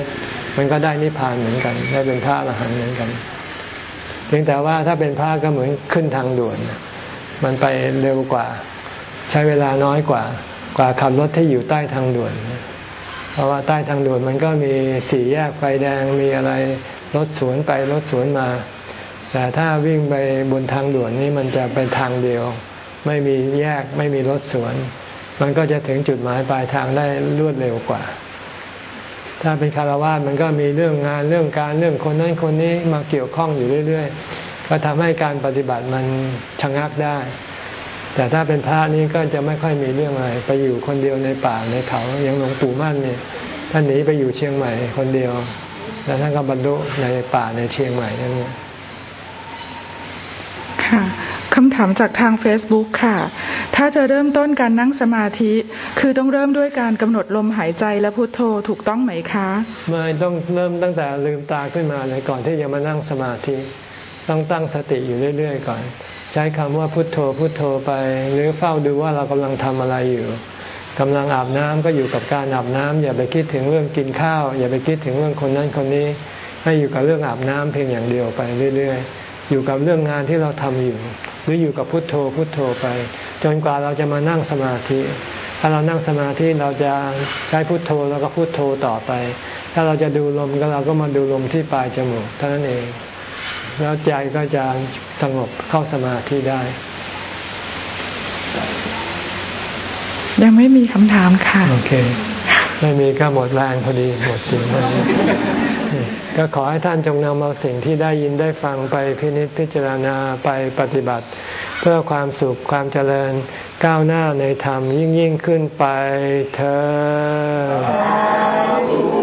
มันก็ได้นิพพานเหมือนกัน ได้เป็นพระอรหันต์เหมือนกันเพียงแต่ว่าถ้าเป็นพระก็เหมือนขึ้นทางด่วน มันไปเร็วกว่า ใช้เวลาน้อยกว่า กว่าขับรถที่อยู่ใต้ทางด่วน เพราะว่าใต้ทางด่วนมันก็มีสี่แยกไฟแดงมีอะไรรถสวนไปรถสวนมา แต่ถ้าวิ่งไปบนทางด่วนนี่มันจะเป็นทางเดียว ไม่มีแยกไม่มีรถสวน มันก็จะถึงจุดหมายปลายทางได้รวดเร็วกว่า ถ้าเป็นคารวะมันก็มีเรื่องงานเรื่องการเรื่องคนนั้นคนนี้มาเกี่ยวข้องอยู่เรื่อย ๆ ก็ทำให้การปฏิบัติมันชะงักได้ แต่ถ้าเป็นพระนี้ก็จะไม่ค่อยมีเรื่องอะไร ไปอยู่คนเดียวในป่าในเขาอย่างหลวงปู่มั่นเนี่ยท่านหนีไปอยู่เชียงใหม่คนเดียว แล้วท่านก็บรรลุในป่าในเชียงใหม่นั่นเองค่ะคำถามจากทาง Facebook ค่ะ ถ้าจะเริ่มต้นการนั่งสมาธิ คือต้องเริ่มด้วยการกำหนดลมหายใจและพุโทโธถูกต้องไหมคะ ไม่ต้องเริ่มตั้งแต่ลืมตาขึ้นมาเลยก่อนที่จะมานั่งสมาธิ ต้องตั้งสติอยู่เรื่อย ๆ ก่อนใช้คำว่าพุโทโธพุโทโธไป หรือเฝ้าดูว่าเรากำลังทำอะไรอยู่กำลังอาบน้ำก็อยู่กับการอาบน้ำอย่าไปคิดถึงเรื่องกินข้าว อย่าไปคิดถึงเรื่องคนนั้นคนนี้ ให้อยู่กับเรื่องอาบน้ำเพียงอย่างเดียวไปเรื่อยๆ อยู่กับเรื่องงานที่เราทำอยู่ หรืออยู่กับพุทโธพุทโธไป จนกว่าเราจะมานั่งสมาธิ ถ้าเรานั่งสมาธิเราจะใช้พุทโธแล้วก็พุทโธต่อไป ถ้าเราจะดูลมก็เราก็มาดูลมที่ปลายจมูกเท่านั้นเอง แล้วใจก็จะสงบเข้าสมาธิได้ ยังไม่มีคำถามค่ะ โอเค ไม่มีก็หมดแรงพอดีหมดจริงก็ขอให้ท่านจงนำเอาสิ่งที่ได้ยินได้ฟังไปพินิจพิจารณาไปปฏิบัติ เพื่อความสุขความเจริญก้าวหน้าในธรรมยิ่งยิ่งขึ้นไปเธอ